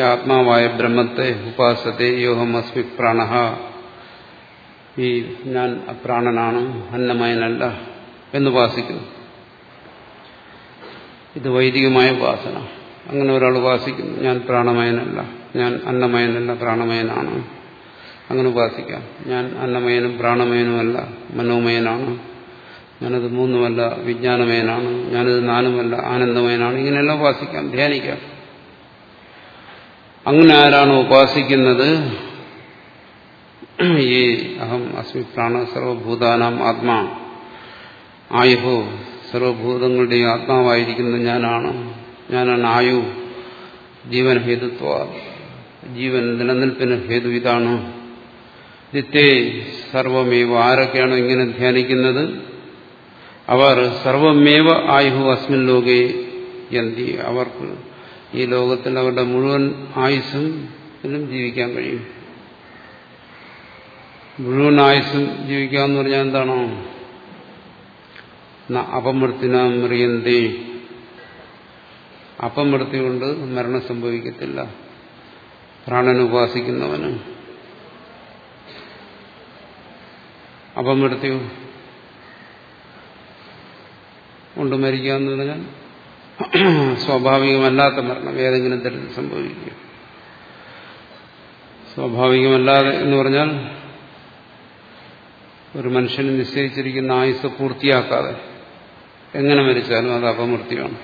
ആത്മാവായ ബ്രഹ്മത്തെ ഉപാസത്തെ യോഹമസ്മി പ്രാണ ഈ ഞാൻ അപ്രാണനാണ് അന്നമയനല്ല എന്ന് ഉപാസിക്കുന്നു ഇത് വൈദികമായ ഉപാസന. അങ്ങനെ ഒരാൾ ഉപാസിക്കുന്നു. ഞാൻ പ്രാണമയനല്ല ഞാൻ അന്നമയനല്ല പ്രാണമയനാണ്. അങ്ങനെ ഉപാസിക്കാം. ഞാൻ അന്നമയനും പ്രാണമയനുമല്ല മനോമയനാണ്. ഞാനത് മൂന്നുമല്ല വിജ്ഞാനമയനാണ്. ഞാനത് നാലുമല്ല ആനന്ദമയനാണ്. ഇങ്ങനെയെല്ലാം ഉപാസിക്കാം ധ്യാനിക്കാം. അങ്ങനെ ആരാണ് ഉപാസിക്കുന്നത്? ഈ അഹം അസ്മി പ്രാണ സർവഭൂതാനാം ആത്മാ. ആയുഹോ സർവഭൂതങ്ങളുടെയും ആത്മാവായിരിക്കുന്ന ഞാനാണ്. ഞാനാണ് ആയു ജീവൻ ഹേതുത്വ. ജീവൻ നിലനിൽപ്പിന് ഹേതു ഇതാണ്. നിത്യേ സർവമേവ ആരൊക്കെയാണോ ഇങ്ങനെ ധ്യാനിക്കുന്നത്? അവർ സർവമേവ ആയുഹു അസ്മിൻ ലോകേ എന്തി. അവർക്ക് ഈ ലോകത്തിൽ അവരുടെ മുഴുവൻ ആയുസ്സും ജീവിക്കാൻ കഴിയും. മുഴുവൻ ആയുസ്സും ജീവിക്കാന്ന് പറഞ്ഞാൽ എന്താണോ? അപമൃത്തിനാം മറിയന്തേ അപമൃത്തി കൊണ്ട് മരണം സംഭവിക്കത്തില്ല. പ്രാണൻ അപമൃത്യു കൊണ്ട് മരിക്കുക പറഞ്ഞാൽ സ്വാഭാവികമല്ലാത്ത മരണം. ഏതെങ്കിലും തരത്തിൽ സംഭവിക്കുക. സ്വാഭാവികമല്ലാതെ എന്ന് പറഞ്ഞാൽ ഒരു മനുഷ്യന് നിശ്ചയിച്ചിരിക്കുന്ന ആയുസ് പൂർത്തിയാക്കാതെ എങ്ങനെ മരിച്ചാലും അത് അപമൃത്യുവാണ്.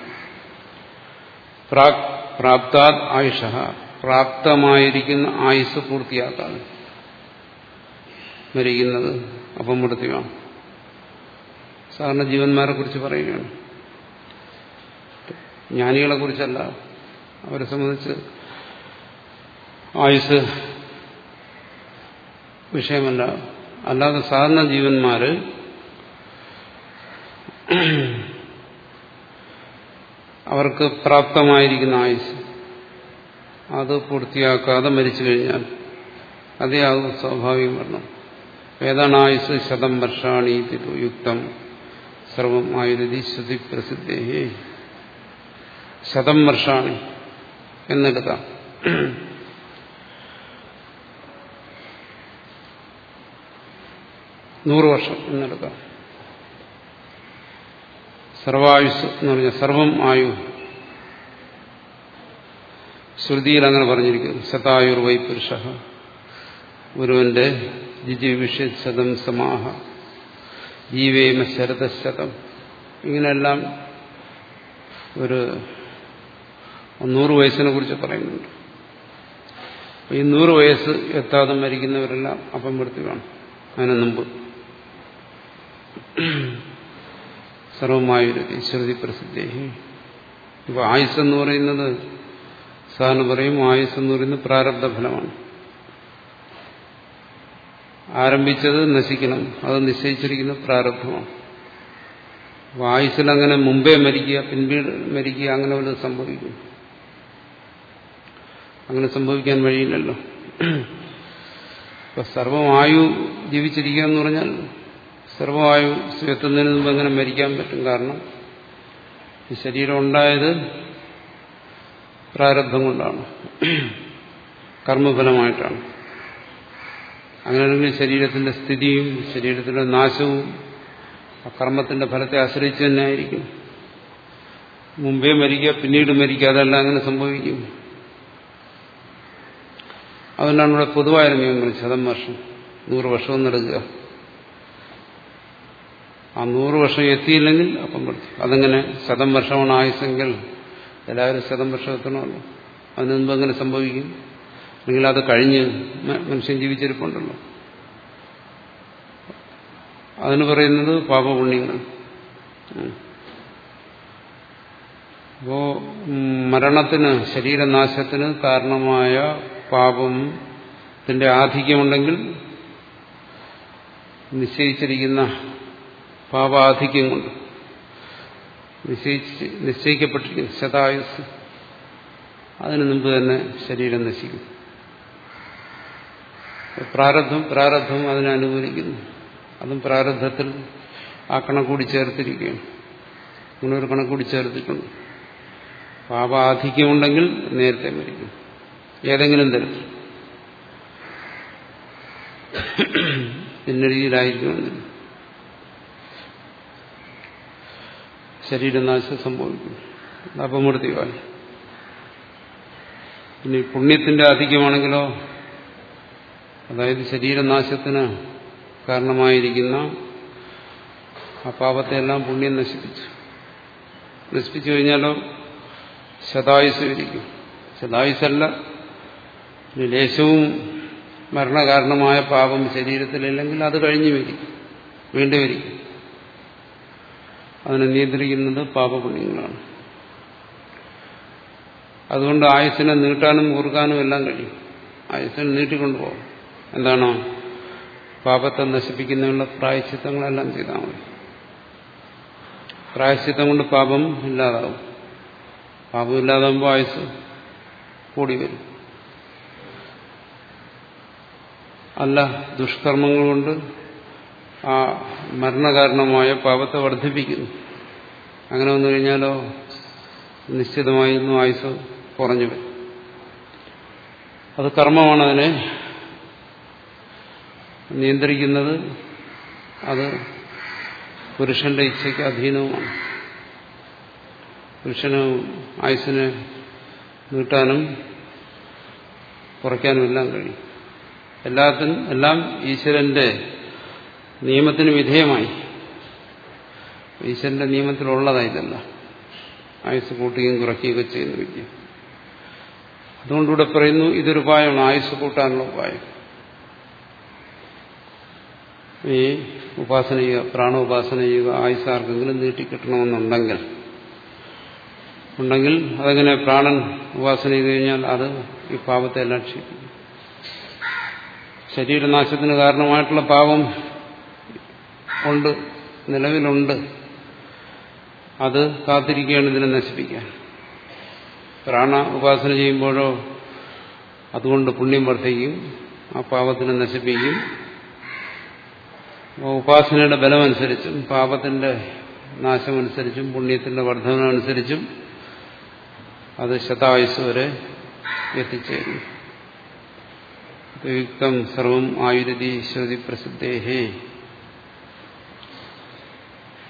പ്രാപ്താത് ആയുഷ പ്രാപ്തമായിരിക്കുന്ന ആയുസ് പൂർത്തിയാക്കാതെ മരിക്കുന്നത് അപമൃത്യുവാണ് സാധാരണ ജീവന്മാരെ കുറിച്ച് പറയുകയാണ്. ജ്ഞാനികളെ കുറിച്ചല്ല അവരെ സംബന്ധിച്ച് ആയുസ് വിഷയമല്ല. അല്ലാതെ സാധാരണ ജീവന്മാര് അവർക്ക് പ്രാപ്തമായിരിക്കുന്ന ആയുസ്. അത് പൂർത്തിയാക്കാതെ മരിച്ചു കഴിഞ്ഞാൽ അതേ ആകും സ്വാഭാവിക മരണം. ഏതാണ് ആയുസ് ശതം വർഷാണി യുക്തം. സർവം ആയുധി ശ്രുതി പ്രസിദ്ധേ ശതം വർഷാണി എന്നെടുക്കാം. നൂറ് വർഷം എന്നെടുക്കാം. സർവായുസ് എന്ന് പറഞ്ഞ സർവം ആയു. ശ്രുതിയിൽ അങ്ങനെ പറഞ്ഞിരിക്കുന്നു. ശതായുർവൈ പുരുഷ. ഗുരുവിന്റെ ജിജിവിഷശതം സമാഹ. ജീവേമ ശരതശതം ഇങ്ങനെയെല്ലാം ഒരു നൂറ് വയസ്സിനെ കുറിച്ച് പറയുന്നുണ്ട്. ഈ നൂറ് വയസ്സ് എത്താതെ മരിക്കുന്നവരെല്ലാം അപ്പം മൃത്യുവാണ് അതിനു മുമ്പ് സർവമായൊരു ശ്രുതി പ്രസിദ്ധി ഇപ്പൊ ആയുസ് എന്ന് പറയുന്നത് സാറിന് പറയും ആയുസ് എന്ന് പറയുന്നത് പ്രാരബ്ധ ഫലമാണ് ആരംഭിച്ചത് നശിക്കണം. അത് നിശ്ചയിച്ചിരിക്കുന്ന പ്രാരബ്ധമാണ്. അപ്പൊ ആയുസ്സിൽ അങ്ങനെ മുമ്പേ മരിക്കുക പിൻപീട് മരിക്കുക അങ്ങനെ വല്ലതും സംഭവിക്കും. അങ്ങനെ സംഭവിക്കാൻ വഴിയില്ലല്ലോ. ഇപ്പൊ സർവമായു ജീവിച്ചിരിക്കുക എന്ന് പറഞ്ഞാൽ സർവമായു എത്തുന്നതിന് മുമ്പ് എങ്ങനെ മരിക്കാൻ പറ്റും. കാരണം ഈ ശരീരം ഉണ്ടായത് പ്രാരബ്ധം കൊണ്ടാണ്. കർമ്മഫലമായിട്ടാണ്. അങ്ങനെയാണെങ്കിൽ ശരീരത്തിന്റെ സ്ഥിതിയും ശരീരത്തിന്റെ നാശവും അക്രമത്തിന്റെ ഫലത്തെ ആശ്രയിച്ച് തന്നെ ആയിരിക്കും. മുമ്പേ മരിക്കുക പിന്നീട് മരിക്കുക അതെല്ലാം അങ്ങനെ സംഭവിക്കും. അതുകൊണ്ടാണ് ഇവിടെ പൊതുവായ നിയമങ്ങൾ ശതം വർഷം നൂറ് വർഷവും നടക്കുക. ആ നൂറ് വർഷം എത്തിയില്ലെങ്കിൽ അപ്പം അതങ്ങനെ ശതം വർഷമാണ് ആയുസെങ്കിൽ എല്ലാവരും ശതം വർഷം എത്തണമല്ലോ. അതിന് അങ്ങനെ സംഭവിക്കും. അത് കഴിഞ്ഞ് മനുഷ്യൻ ജീവിച്ചിരിപ്പുണ്ടല്ലോ. അതിന് പറയുന്നത് പാപപുണ്യങ്ങൾ അപ്പോ മരണത്തിന് ശരീരനാശത്തിന് കാരണമായ പാപത്തിന്റെ ആധിക്യമുണ്ടെങ്കിൽ നിശ്ചയിച്ചിരിക്കുന്ന പാപാധിക്യം കൊണ്ട് നിശ്ചയിച്ച് നിശ്ചയിക്കപ്പെട്ടിരിക്കുന്ന ശതായുസ്. അതിനു മുമ്പ് തന്നെ ശരീരം നശിക്കും. പ്രാരബ്ധം പ്രാരബ്ധം അതിനെ അനുകൂലിക്കുന്നു. അതും പ്രാരബ്ധത്തിൽ ആ കണക്കൂടി ചേർത്തിരിക്കുകയാണ്. അങ്ങനെ ഒരു കണക്കൂടി ചേർത്തിട്ടുണ്ട്. പാപാധിക്യമുണ്ടെങ്കിൽ നേരത്തെ മരിക്കും. ഏതെങ്കിലും തരത്തിൽ. ഇന്ന രീതിയിലായിരിക്കണമെന്നില്ല ശരീരനാശം സംഭവിക്കും. അപമൃത്യുവായി ഇനി പുണ്യത്തിന്റെ അധികമാണെങ്കിലോ അതായത് ശരീരനാശത്തിന് കാരണമായിരിക്കുന്ന ആ പാപത്തെയെല്ലാം പുണ്യം നശിപ്പിച്ചു. നശിപ്പിച്ചു കഴിഞ്ഞാലോ ശതായുസ് വിരിക്കും ശതായുസല്ല ലേശവും മരണകാരണമായ പാപം ശരീരത്തിലില്ലെങ്കിൽ അത് കഴിഞ്ഞു വരിക്കും വീണ്ടും വരിക്കും അതിനെ നിയന്ത്രിക്കുന്നത് പാപപുണ്യങ്ങളാണ്. അതുകൊണ്ട് ആയുസിനെ നീട്ടാനും കൂർക്കാനും എല്ലാം കഴിയും. ആയുസിനെ നീട്ടിക്കൊണ്ടുപോകും എന്താണോ? പാപത്തെ നശിപ്പിക്കുന്നതിനുള്ള പ്രായശ്ചിത്തങ്ങളെല്ലാം ചെയ്താൽ മതി. പ്രായശ്ചിത്തം കൊണ്ട് പാപം ഇല്ലാതാവും. പാപം ഇല്ലാതാകുമ്പോൾ ആയുസ് കൂടി വരും. അല്ല ദുഷ്കർമ്മങ്ങൾ കൊണ്ട് ആ മരണകാരണമായ പാപത്തെ വർദ്ധിപ്പിക്കുന്നു. അങ്ങനെ വന്നു കഴിഞ്ഞാലോ നിശ്ചിതമായിരുന്നു ആയുസ് കുറഞ്ഞു വരും. അത് കർമ്മമാണ് അതിനെ നിയന്ത്രിക്കുന്നത് അത് പുരുഷന്റെ ഇച്ഛയ്ക്ക് അധീനവുമാണ്. പുരുഷന് ആയുസിനെ നീട്ടാനും കുറയ്ക്കാനും എല്ലാം കഴിയും. എല്ലാത്തിനും എല്ലാം ഈശ്വരന്റെ നിയമത്തിന് വിധേയമായി. ഈശ്വരന്റെ നിയമത്തിലുള്ളതായില്ല ആയുസ് കൂട്ടുകയും കുറയ്ക്കുകയൊക്കെ ചെയ്യുന്ന വിദ്യ. അതുകൊണ്ടിവിടെ പറയുന്നു ഇതൊരു ഉപായമാണ്. ആയുസ് കൂട്ടാനുള്ള ഉപായം. ഈ ഉപാസന ചെയ്യുക പ്രാണോപാസന ചെയ്യുക ആയുസ് ആർക്കെങ്കിലും നീട്ടിക്കിട്ടണമെന്നുണ്ടെങ്കിൽ ഉണ്ടെങ്കിൽ അതെങ്ങനെ പ്രാണൻ ഉപാസന ചെയ്തു കഴിഞ്ഞാൽ അത് ഈ പാപത്തെ എല്ലാം ശരീരനാശത്തിന് കാരണമായിട്ടുള്ള പാപം ഉണ്ട് നിലവിലുണ്ട്. അത് കാത്തിരിക്കുകയാണ് ഇതിനെ നശിപ്പിക്കാൻ. പ്രാണ ഉപാസന ചെയ്യുമ്പോഴോ അതുകൊണ്ട് പുണ്യം വർദ്ധിക്കും ആ പാപത്തിനെ നശിപ്പിക്കും. ഉപാസനയുടെ ബലമനുസരിച്ചും പാപത്തിന്റെ നാശമനുസരിച്ചും പുണ്യത്തിന്റെ വർധനമനുസരിച്ചും അത് ശതായുസ് വരെ എത്തിച്ചേരും യുക്തം സർവം ആയുരതി ശ്രുതി പ്രസിദ്ധേഹേ.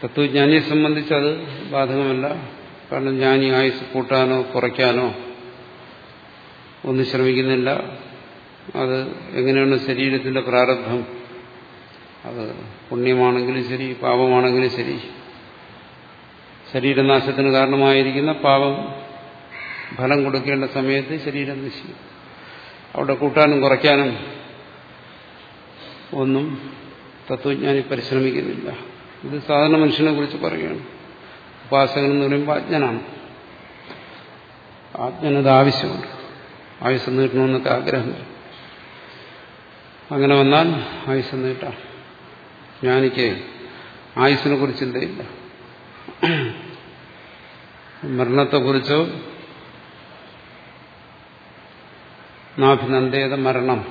തത്വജ്ഞാനിയെ സംബന്ധിച്ച് അത് ബാധകമല്ല. കാരണം ജ്ഞാനി ആയുസ് കൂട്ടാനോ കുറയ്ക്കാനോ ഒന്നും ശ്രമിക്കുന്നില്ല. അത് എങ്ങനെയാണ് ശരീരത്തിന്റെ പ്രാരബ്ധം? അത് പുണ്യമാണെങ്കിലും ശരി പാപമാണെങ്കിലും ശരി. ശരീരനാശത്തിന് കാരണമായിരിക്കുന്ന പാപം ഫലം കൊടുക്കേണ്ട സമയത്ത് ശരീരം നശിക്കും. അവിടെ കൂട്ടാനും കുറയ്ക്കാനും ഒന്നും തത്വജ്ഞാനി പരിശ്രമിക്കുന്നില്ല. ഇത് സാധാരണ മനുഷ്യനെ കുറിച്ച് പറയുകയാണ്. ഉപാസകൻ എന്ന് പറയുമ്പോൾ അജ്ഞനാണ്. അജ്ഞനത് ആവശ്യമുണ്ട്. ആയുസ് നീട്ടണമെന്നൊക്കെ ആഗ്രഹം അങ്ങനെ വന്നാൽ ആയുസ് നീട്ടാം. ജ്ഞാനിക്ക് ആയുസിനെ കുറിച്ച് ചിന്തയില്ല മരണത്തെക്കുറിച്ചോ? നാഭിനന്ദേത മരണം.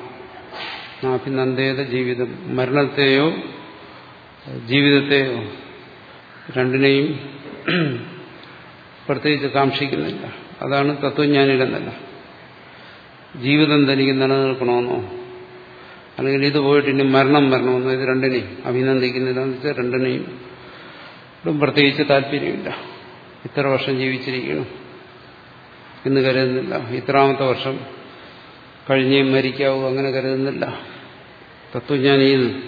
നാഭിനന്ദേത ജീവിതം. മരണത്തെയോ ജീവിതത്തെയോ രണ്ടിനെയും പ്രത്യേകിച്ച് കാക്ഷിക്കുന്നില്ല. അതാണ് തത്വജ്ഞാനിയുടെ നില. ജീവിതം തനിക്ക് നിലനിൽക്കണമെന്നോ അല്ലെങ്കിൽ ഇത് പോയിട്ട് ഇനി മരണം വരണമെന്ന് ഇത് രണ്ടിനെയും അഭിനന്ദിക്കുന്നില്ലെന്ന് വെച്ചാൽ രണ്ടിനെയും. പ്രത്യേകിച്ച് താല്പര്യമില്ല. ഇത്ര വർഷം ജീവിച്ചിരിക്കണം എന്ന് കരുതുന്നില്ല. ഇത്രാമത്തെ വർഷം കഴിഞ്ഞേ മരിക്കാവൂ അങ്ങനെ കരുതുന്നില്ല. തത്വജ്ഞാനിയിൽ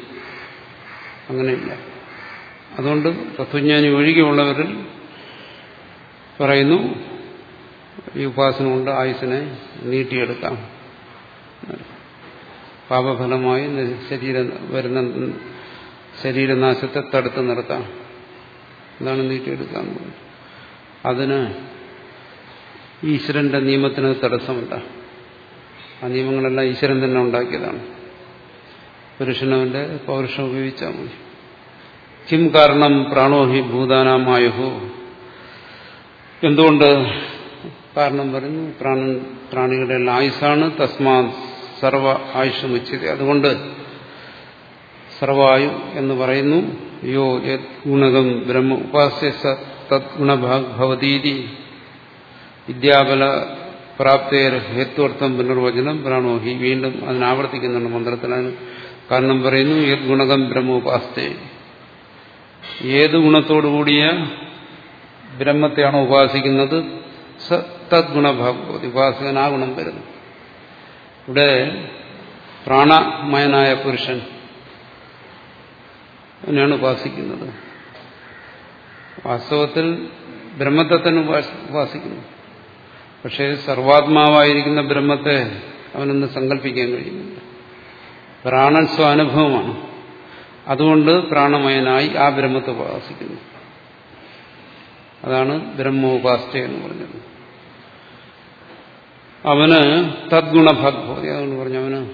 അങ്ങനെയില്ല. അതുകൊണ്ട് തത്വജ്ഞാനി ഒഴികെയുള്ളവരിൽ പറയുന്നു ഈ ഉപാസന കൊണ്ട് ആയുസിനെ നീട്ടിയെടുക്കാം. പാപഫലമായി ശരീര വരുന്ന ശരീരനാശത്തെ തടുത്തു നിർത്താം. എന്താണ് നീട്ടിയെടുക്കാൻ അതിന് ഈശ്വരന്റെ നിയമത്തിന് തടസ്സമില്ല ആ നിയമങ്ങളെല്ലാം ഈശ്വരൻ തന്നെ ഉണ്ടാക്കിയതാണ്. പുരുഷനവന്റെ പൗരുഷം ഉപയോഗിച്ചാൽ മതി. കിം കാരണം പ്രാണോഹി ഭൂതാനാമായുഹോ. എന്തുകൊണ്ട് കാരണം പറയുന്നു? പ്രാണൻ പ്രാണികളുടെ എല്ലാം ആയുസാണ് തസ്മാ സർവ ആയുഷം ഉച്ചത് അതുകൊണ്ട് സർവായു എന്ന് പറയുന്നു. യോ യത് ഗുണകം ബ്രഹ്മ ഉപാസ്യ വിദ്യാബല പ്രാപ്തേർ ഹേത്വർത്ഥം പുനർവചനം പ്രാണോഹി വീണ്ടും അതിനാവർത്തിക്കുന്നുണ്ട് മന്ത്രത്തിൽ അതിന് കാരണം പറയുന്നു യത് ഗുണകം ബ്രഹ്മോപാസ്തേ ഏത് ഗുണത്തോടുകൂടിയ ബ്രഹ്മത്തെയാണ് ഉപാസിക്കുന്നത്? തദ്ഗുണഭാഗവതി ഉപാസകൻ ആ ഗുണം വരുന്നു. ഇവിടെ പ്രാണമയനായ പുരുഷൻ അതിനാണ് ഉപാസിക്കുന്നത്. വാസ്തവത്തിൽ ബ്രഹ്മത്തെ തന്നെ ഉപാസിക്കുന്നു. പക്ഷേ സർവാത്മാവായിരിക്കുന്ന ബ്രഹ്മത്തെ അവനൊന്ന് സങ്കല്പിക്കാൻ കഴിയുന്നില്ല. പ്രാണൻ സ്വാനുഭവമാണ്. അതുകൊണ്ട് പ്രാണമയനായി ആ ബ്രഹ്മത്തെ ഉപാസിക്കുന്നു. അതാണ് ബ്രഹ്മോപാസ്ത എന്ന് പറഞ്ഞത്. അവന് തദ്ഗുണഭാഗ്ഭവതി അതുകൊണ്ട് പറഞ്ഞു അവന്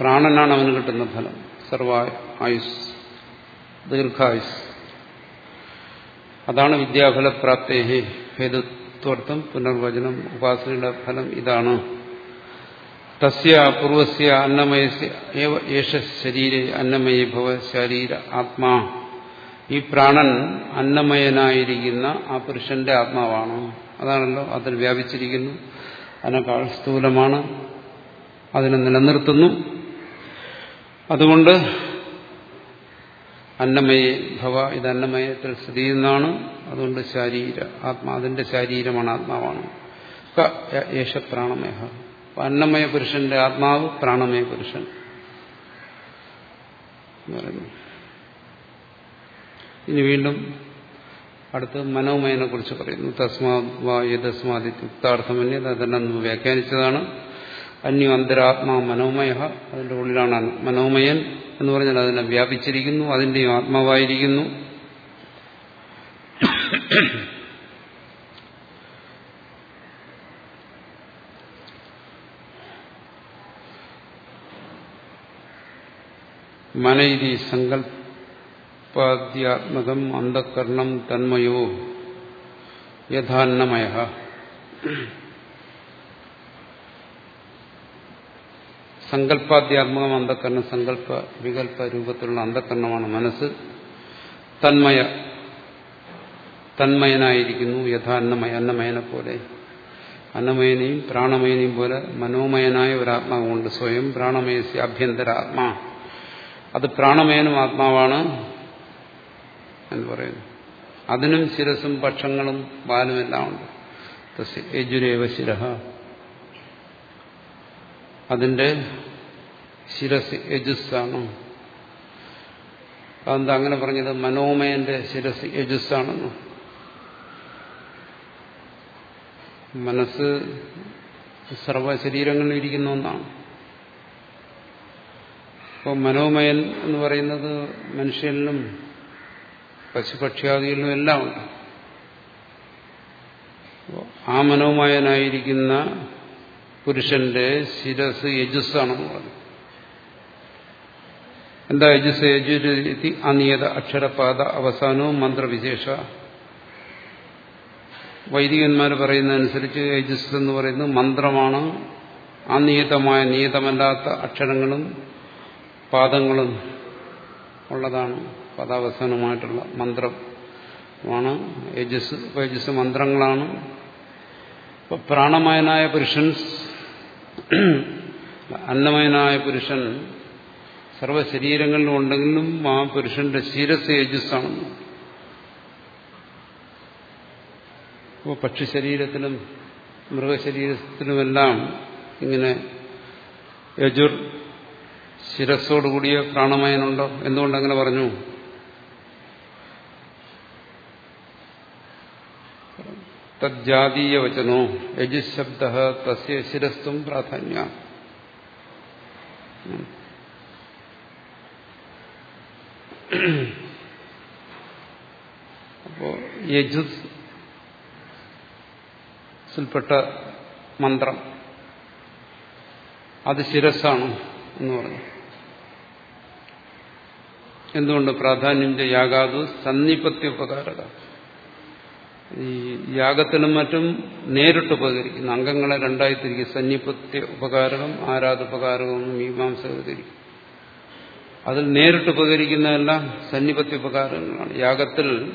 പ്രാണനാണ് അവന് കിട്ടുന്ന ഫലം. സർവ ആയുസ് ദീർഘായുസ്. അതാണ് വിദ്യാഫലപ്രാപ്തേ ഹേതുത്വർത്ഥം പുനർവചനം ഉപാസനയുടെ ഫലം ഇതാണ്. തസ്യ പൂർവസ്യ അന്നമയേഷ ശരീര അന്നമയ ഭവ ശരീര ആത്മാ. ഈ പ്രാണൻ അന്നമയനായിരിക്കുന്ന ആ പുരുഷന്റെ ആത്മാവാണ്. അതാണല്ലോ അതിൽ വ്യാപിച്ചിരിക്കുന്നു. അതിനേക്കാൾ സ്ഥൂലമാണ്. അതിനെ നിലനിർത്തുന്നു. അതുകൊണ്ട് അന്നമയെ ഭവ ഇത് അന്നമയത്തിൽ സ്ഥിതി ചെയ്യുന്നതാണ്. അതുകൊണ്ട് ശാരീര ആത്മാ അതിന്റെ ശാരീരമാണ് ആത്മാവാണ്. യേശ പ്രാണമയ അന്നമയ പുരുഷന്റെ ആത്മാവ് പ്രാണമയ പുരുഷൻ. ഇനി വീണ്ടും അടുത്ത് മനോമയനെ കുറിച്ച് പറയുന്നു. തസ്മാ യുക്താർത്ഥമന്യ അതെല്ലാം വ്യാഖ്യാനിച്ചതാണ്. അന്യ അന്തരാത്മാ മനോമയ. അതിന്റെ ഉള്ളിലാണ് മനോമയൻ എന്ന് പറഞ്ഞാൽ അതിനെ വ്യാപിച്ചിരിക്കുന്നു അതിന്റെയും ആത്മാവായിരിക്കുന്നു. മനൈതി സങ്കല്പാദ്യാത്മകം അന്ധകരണം തന്മയോ യഥാന്നമയ. സങ്കല്പാദ്യാത്മകം അന്ധകരണം സങ്കല്പ വികല്പ രൂപത്തിലുള്ള അന്ധകരണമാണ് മനസ്സ്. തന്മയ തന്മയനായിരിക്കുന്നു യഥാ അന്നമയ അന്നമയനെ പോലെ അന്നമയനെയും പ്രാണമയനെയും പോലെ മനോമയനായ ഒരാത്മാവുണ്ട് സ്വയം പ്രാണമയസ്യ ആഭ്യന്തര ആത്മാ അത് പ്രാണമയനും ആത്മാവാണ്. എന്ന് പറയുന്നു. അതിനും ശിരസും പക്ഷങ്ങളും പാലും എല്ലാം ഉണ്ട് യജുരേവ ശിരഹ. അതിന്റെ ശിരസ് യജുസ്സാണ്. അതെന്താ അങ്ങനെ പറഞ്ഞത്? മനോമയന്റെ ശിരസ് യജുസ്സാണെന്ന്. മനസ്സ് സർവശരീരങ്ങളിൽ ഇരിക്കുന്ന ഒന്നാണ്. അപ്പോൾ മനോമയൻ എന്ന് പറയുന്നത് മനുഷ്യനിലും പശുപക്ഷ്യാദികളിലും എല്ലാം ഉണ്ട് ആ മനോമയനായിരിക്കുന്ന പുരുഷന്റെ ശിരസ് യജുസ്സാണെന്ന് പറഞ്ഞു. എന്താ യജുസ് യജുരീതി അനിയത അക്ഷരപാത അവസാനവും മന്ത്രവിശേഷ. വൈദികന്മാർ പറയുന്നതനുസരിച്ച് യജുസ് എന്ന് പറയുന്നത് മന്ത്രമാണ്. അനിയതമായ നിയതമല്ലാത്ത അക്ഷരങ്ങളും പാദങ്ങളും ഉള്ളതാണ്. പദാവസാനമായിട്ടുള്ള മന്ത്രമാണ് യജസ് യജസ് മന്ത്രങ്ങളാണ്. ഇപ്പൊ പ്രാണമയനായ പുരുഷൻ അന്നമയനായ പുരുഷൻ സർവശരീരങ്ങളിലും ഉണ്ടെങ്കിലും ആ പുരുഷന്റെ ശിരസ് യജസ്സാണെന്ന് അപ്പോൾ പക്ഷിശരീരത്തിലും മൃഗശരീരത്തിലുമെല്ലാം ഇങ്ങനെ യജുർ ശിരസോടുകൂടിയ പ്രാണമയനുണ്ടോ? എന്തുകൊണ്ടങ്ങനെ പറഞ്ഞു? തദ്ജാതീയ വചനോ യജിശബ്ദ തസ്യ ശിരസ്ത്വം പ്രാധാന്യ അപ്പോ യജുസിൽപ്പെട്ട മന്ത്രം. അത് ശിരസാണ് എന്ന് പറഞ്ഞു. എന്തുകൊണ്ട് പ്രാധാന്യം യാഗാതു സന്നിപത്യോപകാരത? ഈ യാഗത്തിനും മറ്റും നേരിട്ട് ഉപകരിക്കുന്നു അംഗങ്ങളെ രണ്ടായി തിരിക്കും. സന്നിപത്യ ഉപകാരകം ആരാധോപകാരകം മീമാംസ തിരിക്കും അതിൽ നേരിട്ട് ഉപകരിക്കുന്നതെല്ലാം സന്നിപത്യ ഉപകാരങ്ങളാണ്. യാഗത്തിൽ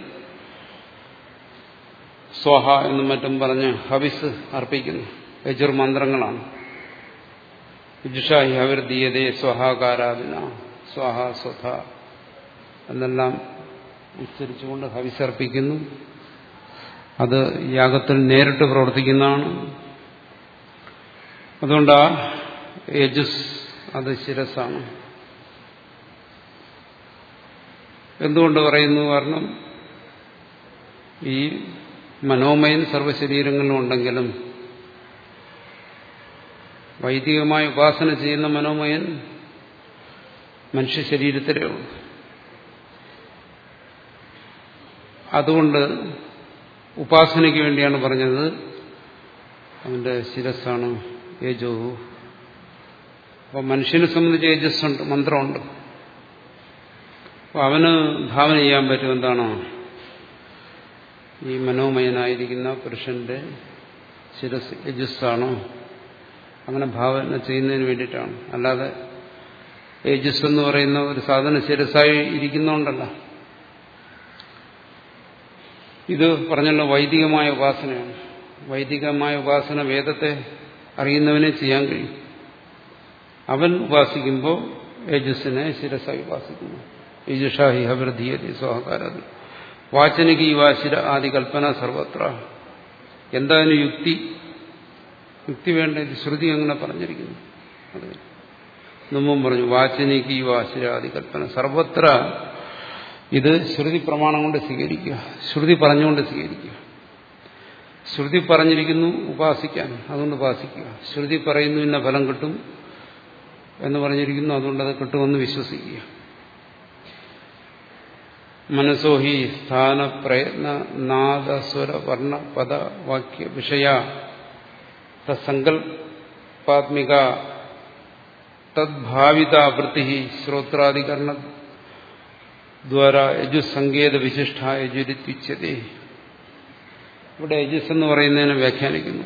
സ്വഹ എന്നും മറ്റും പറഞ്ഞ് ഹവിസ് അർപ്പിക്കുന്നു. യജുർ മന്ത്രങ്ങളാണ്. യുജുഷാഹി ഹവിർദീയതേ സ്വഹാകാരാദിന. സ്വഹ സ്വഥ എന്നെല്ലാം ഉച്ചരിച്ചുകൊണ്ട് ഹവിസർപ്പിക്കുന്നു അത് യാഗത്തിൽ നേരിട്ട് പ്രവർത്തിക്കുന്നതാണ്. അതുകൊണ്ട് ആ യജുസ് അത് ശിരസാണ്. എന്തുകൊണ്ട് പറയുന്നു കാരണം ഈ മനോമയൻ സർവശരീരങ്ങളിലും ഉണ്ടെങ്കിലും വൈദികമായ ഉപാസന ചെയ്യുന്ന മനോമയൻ മനുഷ്യ ശരീരത്തിലേ ഉള്ളൂ. അതുകൊണ്ട് ഉപാസനയ്ക്ക് വേണ്ടിയാണ് പറഞ്ഞത്. അവന്റെ ശിരസ്സാണ് യജോ അപ്പൊ മനുഷ്യനെ സംബന്ധിച്ച് യജസ്സുണ്ട് മന്ത്രമുണ്ട്. അപ്പൊ അവന് ഭാവന ചെയ്യാൻ പറ്റും എന്താണോ? ഈ മനോമയനായിരിക്കുന്ന പുരുഷന്റെ ശിരസ് യജസ്സാണോ അങ്ങനെ ഭാവന ചെയ്യുന്നതിന് വേണ്ടിയിട്ടാണ്. അല്ലാതെ ഏജസ് എന്ന് പറയുന്ന ഒരു സാധനം ശിരസായി ഇരിക്കുന്നോണ്ടല്ല ഇത് പറഞ്ഞല്ലോ വൈദികമായ ഉപാസനയാണ്. വൈദികമായ ഉപാസന വേദത്തെ അറിയുന്നവനെ ചെയ്യാൻ കഴിയും. അവൻ ഉപാസിക്കുമ്പോൾ യജസ്സിനെ ശിരസായി ഉപാസിക്കുന്നു. യജുഷാഹി ഹവൃദ്ധീയതി സ്വഹകാരം വാചനിക വാശിര ആദി കൽപ്പന സർവത്ര. എന്താണ് യുക്തി? യുക്തി വേണ്ട ഇത് ശ്രുതി അങ്ങനെ പറഞ്ഞിരിക്കുന്നു. അത്. മുമ്പും പറഞ്ഞു വാചനിക വാശിര ആദി കൽപ്പന സർവത്ര ഇത് ശ്രുതി പ്രമാണം കൊണ്ട് സ്വീകരിക്കുക. ശ്രുതി പറഞ്ഞുകൊണ്ട് സ്വീകരിക്കുക. ശ്രുതി പറഞ്ഞിരിക്കുന്നു ഉപാസിക്കാൻ. അതുകൊണ്ട് ഉപാസിക്കുക. ശ്രുതി പറയുന്നു ഇന്ന ഫലം കിട്ടും എന്ന് പറഞ്ഞിരിക്കുന്നു അതുകൊണ്ട് അത് കിട്ടുമെന്ന് വിശ്വസിക്കുക. മനസ്സോ ഹി സ്ഥാന പ്രയത്ന നാദ സ്വര വർണ പദ വാക്യ വിഷയ തത്സങ്കൽപാത്മിക തദ്ഭാവിത വൃത്തി ശ്രോത്രാധികരണ ദ്വാര യജുസങ്കേത വിശിഷ്ട യജുരിത്യുച്യതേ. ഇവിടെ യജുസ് എന്ന് പറയുന്നതിനെ വ്യാഖ്യാനിക്കുന്നു.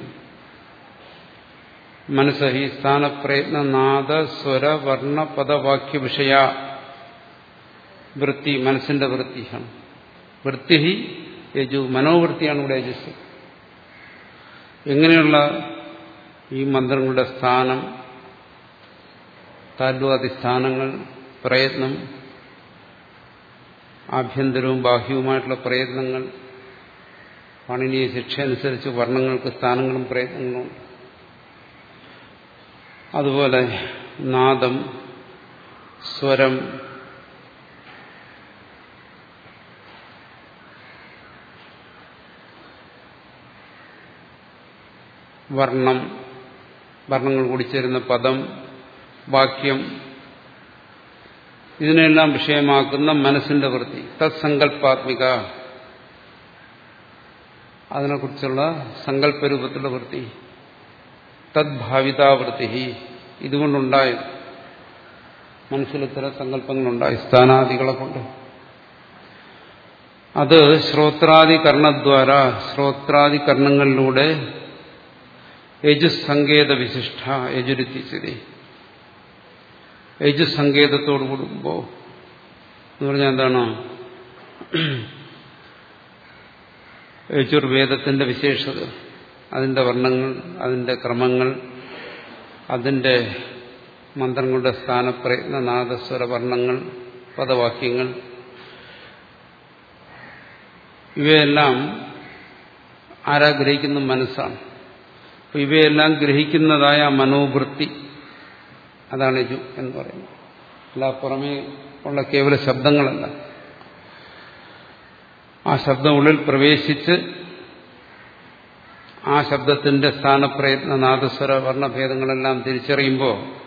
മനസ്സ് ഹി സ്ഥാനപ്രയത്ന നാദ സ്വര വർണ പദവാക്യ വിഷയ വൃത്തി മനസ്സിന്റെ വൃത്തിയാണ്. വൃത്തി യജു മനോവൃത്തിയാണ് ഇവിടെ യജസ്. എങ്ങനെയുള്ള ഈ മന്ത്രങ്ങളുടെ സ്ഥാനം താല്വാദിസ്ഥാനങ്ങൾ പ്രയത്നം ആഭ്യന്തരവും ബാഹ്യവുമായിട്ടുള്ള പ്രയത്നങ്ങൾ പണിനീയ ശിക്ഷ അനുസരിച്ച് വർണങ്ങൾക്ക് സ്ഥാനങ്ങളും പ്രയത്നങ്ങളും. അതുപോലെ നാദം സ്വരം വർണം വർണങ്ങൾ കൂടിച്ചേരുന്ന പദം വാക്യം ഇതിനെല്ലാം വിഷയമാക്കുന്ന മനസ്സിന്റെ വൃത്തി തത്സങ്കല്പാത്മിക. അതിനെക്കുറിച്ചുള്ള സങ്കല്പരൂപത്തിലുള്ള വൃത്തി തദ്ഭാവിതാവൃത്തി. ഇതുകൊണ്ടുണ്ടായി മനസ്സിൽ ഇത്തരം സങ്കല്പങ്ങളുണ്ടായി സ്ഥാനാദികളെ കൊണ്ട്. അത് ശ്രോത്രാദി കർണദ്വാര ശ്രോത്രാദി കർണങ്ങളിലൂടെ യജുസങ്കേത വിശിഷ്ട യജുരുത്തിച്ചതി യജുസങ്കേതത്തോട് കൂടുമ്പോ എന്ന് പറഞ്ഞാൽ എന്താണ്? യജുർവേദത്തിന്റെ വിശേഷത അതിന്റെ വർണങ്ങൾ അതിന്റെ ക്രമങ്ങൾ അതിന്റെ മന്ത്രങ്ങളുടെ സ്ഥാനപ്രയത്ന നാദസ്വര വർണങ്ങൾ പദവാക്യങ്ങൾ. ഇവയെല്ലാം ആരാഗ്രഹിക്കുന്ന മനസ്സാണ്. ഇവയെല്ലാം ഗ്രഹിക്കുന്നതായ മനോവൃത്തി അതാണ് യജു എന്ന് പറയുന്നത്. അല്ല പുറമേ ഉള്ള കേവല ശബ്ദങ്ങളല്ല. ആ ശബ്ദം ഉള്ളിൽ പ്രവേശിച്ച് ആ ശബ്ദത്തിന്റെ സ്ഥാനപ്രയത്ന നാദസ്വര വർണഭേദങ്ങളെല്ലാം തിരിച്ചറിയുമ്പോൾ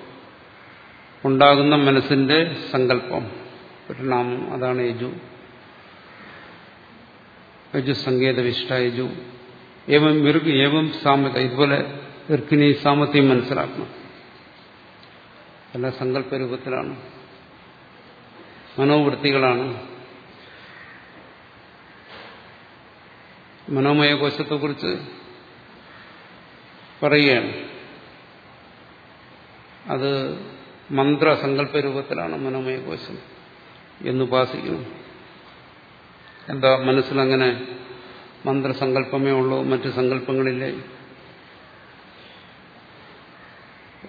ഉണ്ടാകുന്ന മനസ്സിന്റെ സങ്കല്പം പരിണാമം അതാണ് യജു യജു സങ്കേത വിഷ്ട യജു ഏവം വിറുക് ഏവം സാമത ഇതുപോലെ ഇർക്കിനി സാമത്തെയും മനസ്സിലാക്കണം. എല്ലാ സങ്കല്പരൂപത്തിലാണ്. മനോവൃത്തികളാണ്. മനോമയ കോശത്തെക്കുറിച്ച് പറയുകയാണ്. അത് മന്ത്രസങ്കല്പ രൂപത്തിലാണ് മനോമയ കോശം എന്നുപാസിക്കുന്നു എന്താ മനസ്സിലങ്ങനെ മന്ത്രസങ്കല്പമേ ഉള്ളൂ മറ്റു സങ്കല്പങ്ങളില്ലേ?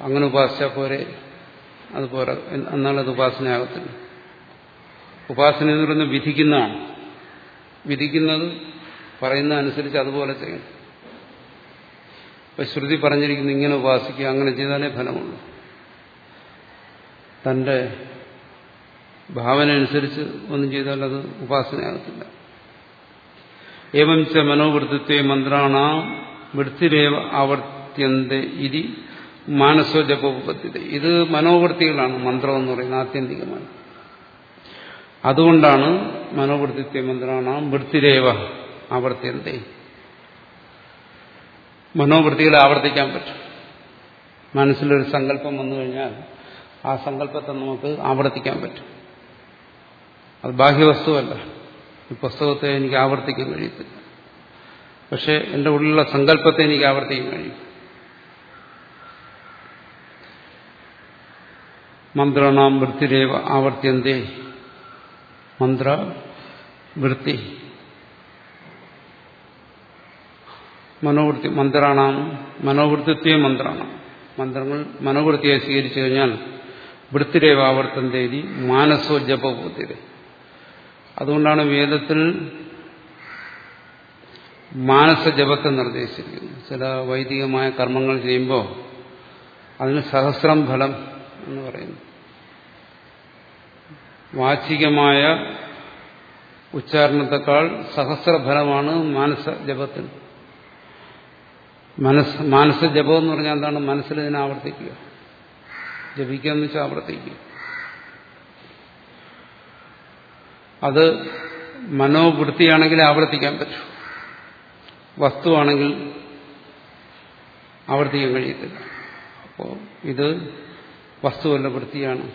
അങ്ങനെ ഉപാസിച്ചാൽ പോരെ. അതുപോലെ എന്നാൽ അത് ഉപാസനയാകത്തില്ല. ഉപാസന എന്ന് പറയുന്നത് വിധിക്കുന്നതാണ്. വിധിക്കുന്നത് പറയുന്ന അനുസരിച്ച് അതുപോലെ ചെയ്യണം. ഇപ്പൊ ശ്രുതി പറഞ്ഞിരിക്കുന്നു ഇങ്ങനെ ഉപാസിക്കുക അങ്ങനെ ചെയ്താലേ ഫലമുള്ളൂ. തന്റെ ഭാവന അനുസരിച്ച് ഒന്നും ചെയ്താൽ അത് ഉപാസനയാകത്തില്ല. ഏവം ച മനോവൃത്തിത്വ മന്ത്രാണ വൃത്തിരേവ ആവർത്യന്ത ഇതി മാനസോ ജപോപത്തിത ഇത് മനോവൃത്തികളാണ് മന്ത്രം എന്ന് പറയുന്നത് ആത്യന്തികമായി അതുകൊണ്ടാണ് മനോവൃത്തിത്വ മന്ത്രമാണ് വൃത്തിരേവ ആവർത്യന്ത മനോവൃത്തികളെ ആവർത്തിക്കാൻ പറ്റും. മനസ്സിലൊരു സങ്കല്പം വന്നു കഴിഞ്ഞാൽ ആ സങ്കല്പത്തെ നമുക്ക് ആവർത്തിക്കാൻ പറ്റും. അത് ബാഹ്യവസ്തുവല്ല. ഈ പുസ്തകത്തെ എനിക്ക് ആവർത്തിക്കാൻ കഴിയത്തില്ല. പക്ഷെ എന്റെ ഉള്ളിലുള്ള സങ്കല്പത്തെ എനിക്ക് ആവർത്തിക്കാൻ കഴിയും. മന്ത്രാണാം വൃത്തിരേവ ആവർത്യന്തേ. മന്ത്ര വൃത്തി. മനോവൃത്തി മന്ത്രാണാം മനോവൃത്തിത്വേ മന്ത്രാണ്. മന്ത്രങ്ങൾ മനോവൃത്തിയെ സ്വീകരിച്ചു കഴിഞ്ഞാൽ വൃത്തിരേവ ആവർത്തന്തേരി മാനസോ ജപബോധ്യത അതുകൊണ്ടാണ് വേദത്തിൽ മാനസജപത്തെ നിർദ്ദേശിച്ചിരിക്കുന്നത്. ചില വൈദികമായ കർമ്മങ്ങൾ ചെയ്യുമ്പോൾ അതിന് സഹസ്രം ഫലം എന്ന് പറയുന്നു. വാചികമായ ഉച്ചാരണത്തെക്കാൾ സഹസ്രഫലമാണ് മാനസ ജപത്തിന് മനസ് മാനസ ജപം എന്ന് പറഞ്ഞാൽ എന്താണ്? മനസ്സിൽ ഇതിനെ ആവർത്തിക്കുക. ജപിക്കുക എന്ന് വെച്ചാൽ ആവർത്തിക്കുക. അത് മനോവൃത്തിയാണെങ്കിൽ ആവർത്തിക്കാൻ പറ്റൂ. വസ്തുവാണെങ്കിൽ ആവർത്തിക്കാൻ കഴിയത്തില്ല. അപ്പോൾ ഇത് വസ്തുവല്ല വൃത്തിയാണ്.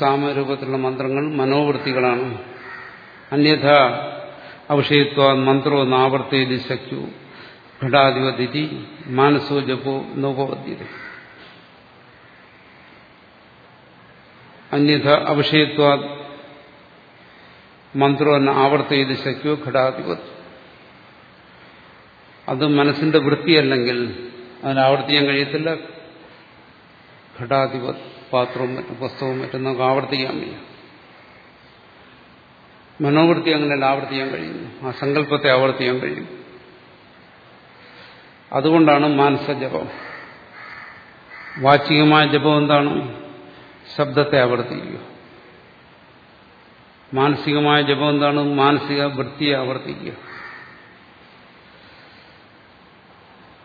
സാമരൂപത്തിലുള്ള മന്ത്രങ്ങൾ മനോവൃത്തികളാണ്. അന്യഥ അവിഷയത്വ മന്ത്രോ നാവർത്തേതി ശക്യു ഘടാധിപതി മാനസോ ജപോ നോപവദ്യത അന്യഥ അവിഷയത്വ മന്ത്രോ ആവർത്തേത് ശക്യോ ഘടാധിപത്. അത് മനസ്സിന്റെ വൃത്തിയല്ലെങ്കിൽ അതിന് ആവർത്തിക്കാൻ കഴിയത്തില്ല. ഘടാധിപ പാത്രവും മറ്റും പുസ്തകവും മറ്റും നമുക്ക് ആവർത്തിക്കാൻ വയ്യ. മനോവൃത്തി അങ്ങനെയല്ല ആവർത്തിക്കാൻ കഴിയുന്നു. ആ സങ്കല്പത്തെ ആവർത്തിക്കാൻ കഴിയും. അതുകൊണ്ടാണ് മാനസ ജപം വാചികമായ ജപം എന്താണ്? ശബ്ദത്തെ ആവർത്തിക്കുക. മാനസികമായ ജപം എന്താണ്? മാനസിക വൃത്തിയെ ആവർത്തിക്കുക.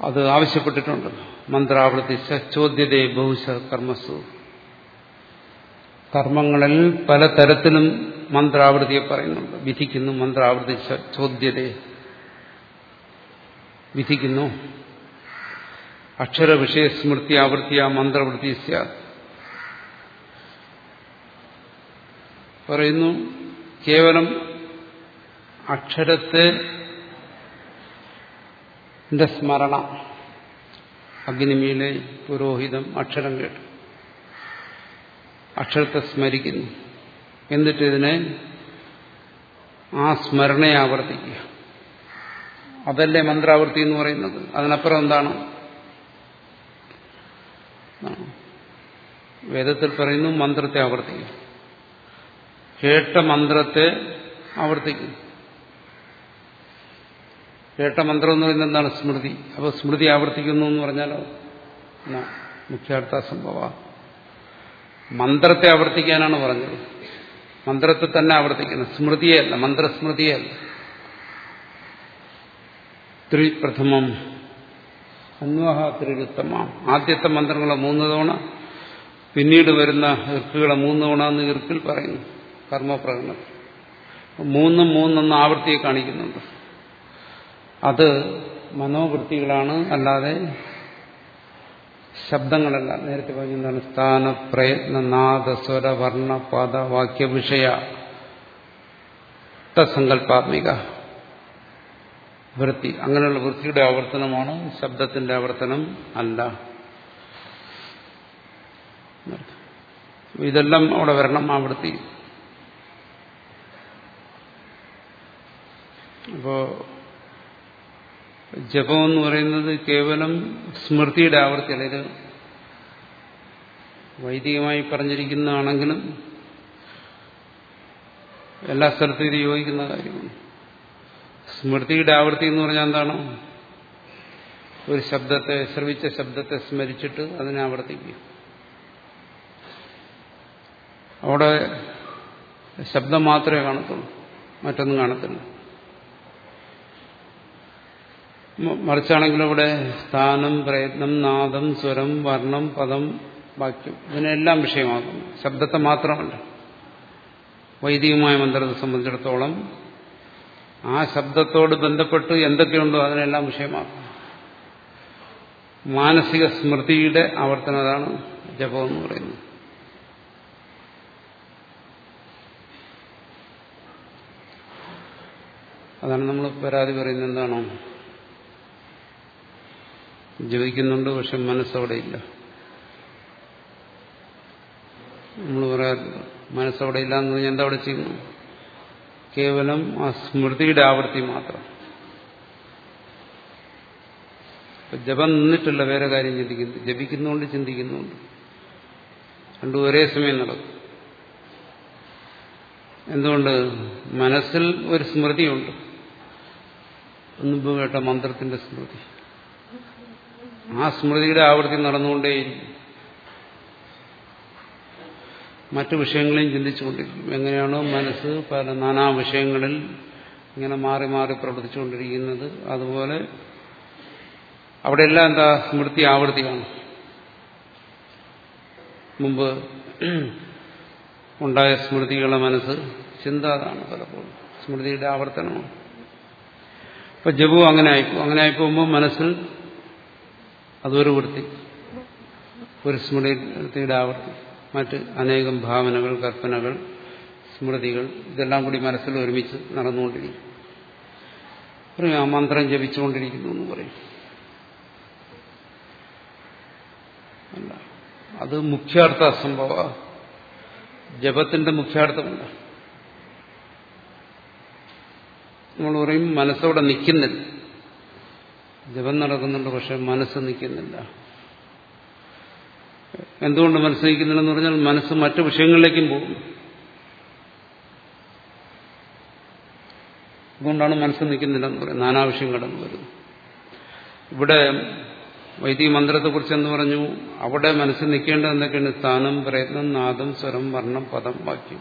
അത് ആവശ്യപ്പെട്ടിട്ടുണ്ട്. മന്ത്രാവൃത്തി ചോദ്യതേ ബഹുശ കർമ്മസു. കർമ്മങ്ങളിൽ പലതരത്തിലും മന്ത്രാവൃത്തിയെ പറയുന്നുണ്ട്. വിധിക്കുന്നു മന്ത്രാവൃത്തി ചോദ്യതേ. വിധിക്കുന്നു. അക്ഷര വിഷയ സ്മൃതി ആവൃത്തിയ മന്ത്രവൃത്തി പറയുന്നു കേവലം അക്ഷരത്തെ സ്മരണ. അഗ്നിമീലെ പുരോഹിതം അക്ഷരം കേട്ടു. അക്ഷരത്തെ സ്മരിക്കുന്നു. എന്നിട്ട് ഇതിനെ ആ സ്മരണയെ ആവർത്തിക്കുക. അതല്ലേ മന്ത്രാവൃത്തി എന്ന് പറയുന്നത്? അതിനപ്പുറം എന്താണ്? വേദത്തിൽ പറയുന്നു മന്ത്രത്തെ ആവർത്തിക്കുക കേട്ട മന്ത്രത്തെ ആവർത്തിക്കും കേട്ട മന്ത്രം എന്ന് പറയുന്നത് എന്താണ് സ്മൃതി. അപ്പോൾ സ്മൃതി ആവർത്തിക്കുന്നു എന്ന് പറഞ്ഞാലോ? മുഖ്യാർത്ഥ സംഭവ. മന്ത്രത്തെ ആവർത്തിക്കാനാണ് പറഞ്ഞത്. മന്ത്രത്തെ തന്നെ ആവർത്തിക്കുന്നത്. സ്മൃതിയല്ല മന്ത്രസ്മൃതിയല്ല ത്രിപ്രഥമം. അന്വഹ ത്രിരുത്തമം. ആദ്യത്തെ മന്ത്രങ്ങളെ മൂന്ന് തവണ പിന്നീട് വരുന്ന ഇർക്കുകളെ മൂന്ന് തവണ എന്ന് ഇർക്കിൽ പറയുന്നു. കർമ്മപ്രകടനത്തിൽ. മൂന്നും മൂന്നൊന്ന് ആവർത്തിയെ കാണിക്കുന്നുണ്ട്. അത് മനോവൃത്തികളാണ് അല്ലാതെ ശബ്ദങ്ങളല്ല. നേരത്തെ പറഞ്ഞതാണ് സ്ഥാന പ്രയത്ന നാദ സ്വര വർണ പദ വാക്യ വിഷയ സങ്കല്പാത്മിക വൃത്തി. അങ്ങനെയുള്ള വൃത്തിയുടെ ആവർത്തനമാണ് ശബ്ദത്തിന്റെ ആവർത്തനം അല്ല. ഇതെല്ലാം അവിടെ വരണം ആ വൃത്തി. അപ്പോ ജപം എന്ന് പറയുന്നത് കേവലം സ്മൃതിയുടെ ആവർത്തിയല്ല ഇത് വൈദികമായി പറഞ്ഞിരിക്കുന്നതാണെങ്കിലും എല്ലാ സ്ഥലത്തും ഇത് യോജിക്കുന്ന കാര്യമാണ്. സ്മൃതിയുടെ ആവൃത്തി എന്ന് പറഞ്ഞാൽ എന്താണ്? ഒരു ശബ്ദത്തെ ശ്രവിച്ച ശബ്ദത്തെ സ്മരിച്ചിട്ട് അതിനെ ആവർത്തിക്കുക. അവിടെ ശബ്ദം മാത്രമേ കാണത്തുള്ളൂ. മറ്റൊന്നും കാണത്തില്ല. മറിച്ചാണെങ്കിൽ ഇവിടെ സ്ഥാനം പ്രയത്നം നാദം സ്വരം വർണം പദം വാക്യം ഇതിനെല്ലാം വിഷയമാകുന്നു. ശബ്ദത്തെ മാത്രമല്ല. വൈദികമായ മന്ത്രത്തെ സംബന്ധിച്ചിടത്തോളം ആ ശബ്ദത്തോട് ബന്ധപ്പെട്ട് എന്തൊക്കെയുണ്ടോ അതിനെല്ലാം വിഷയമാകും മാനസിക സ്മൃതിയുടെ ആവർത്തനം അതാണ് ജപം എന്ന് പറയുന്നത്. അതാണ് നമ്മൾ പരാതി പറയുന്നത് എന്താണോ? ജപിക്കുന്നുണ്ട് പക്ഷെ മനസ്സവിടെ ഇല്ല. നമ്മൾ പറയാറില്ല മനസ്സവിടെ ഇല്ല എന്ന് പറഞ്ഞാൽ എന്താ അവിടെ ചെയ്യുന്നു കേവലം ആ സ്മൃതിയുടെ ആവൃത്തി മാത്രം. ജപം നിന്നിട്ടില്ല വേറെ കാര്യം ചിന്തിക്കുന്നു ജപിക്കുന്നുണ്ട് ചിന്തിക്കുന്നുണ്ട്. രണ്ടും ഒരേ സമയം നടക്കും. എന്തുകൊണ്ട്? മനസ്സിൽ ഒരു സ്മൃതിയുണ്ട്. ഒന്നും കേട്ട മന്ത്രത്തിന്റെ സ്മൃതി. ആ സ്മൃതിയുടെ ആവൃത്തി നടന്നുകൊണ്ടേയിരിക്കും. മറ്റു വിഷയങ്ങളെയും ചിന്തിച്ചുകൊണ്ടിരിക്കും. എങ്ങനെയാണോ മനസ്സ് പല നാനാ വിഷയങ്ങളിൽ ഇങ്ങനെ മാറി മാറി പ്രവർത്തിച്ചുകൊണ്ടിരിക്കുന്നത്. അതുപോലെ അവിടെയെല്ലാം എന്താ സ്മൃതി ആവൃത്തിയാണ്. മുമ്പ് ഉണ്ടായ സ്മൃതികളെ മനസ്സ് ചിന്ത അതാണ് പലപ്പോഴും. സ്മൃതിയുടെ ആവർത്തനമാണ്. അപ്പൊ ജപവും അങ്ങനെ ആയിപ്പോ അങ്ങനെ ആയിപ്പോകുമ്പോൾ മനസ്സിൽ അതൊരു വൃത്തി. ഒരു സ്മൃതിയുടെ ആവൃത്തി. മറ്റ് അനേകം ഭാവനകൾ കൽപ്പനകൾ സ്മൃതികൾ ഇതെല്ലാം കൂടി മനസ്സിൽ ഒരുമിച്ച് നടന്നുകൊണ്ടിരിക്കും പറയും ആ മന്ത്രം ജപിച്ചുകൊണ്ടിരിക്കുന്നു എന്ന് പറയും. അത് മുഖ്യാർത്ഥ അസംഭവ. ജപത്തിന്റെ മുഖ്യാർത്ഥമല്ല നമ്മൾ പറയും മനസ്സവിടെ നിൽക്കുന്നില്ല. ജപം നടക്കുന്നുണ്ട് പക്ഷെ മനസ്സ് നിൽക്കുന്നില്ല. എന്തുകൊണ്ട് മനസ്സ് നിൽക്കുന്നില്ലെന്ന് പറഞ്ഞാൽ മനസ്സ് മറ്റു വിഷയങ്ങളിലേക്കും പോകും അതുകൊണ്ടാണ് മനസ്സ് നിൽക്കുന്നില്ലെന്ന് പറയുന്നത്. നാനാ വിഷയം കടന്നു വരുന്നു. ഇവിടെ വൈദിക മന്ത്രത്തെക്കുറിച്ച് എന്ന് പറഞ്ഞു അവിടെ മനസ്സ് നിൽക്കേണ്ടത് എന്തൊക്കെയാണ്? സ്ഥാനം പ്രയത്നം നാദം സ്വരം വർണം പദം വാക്യം.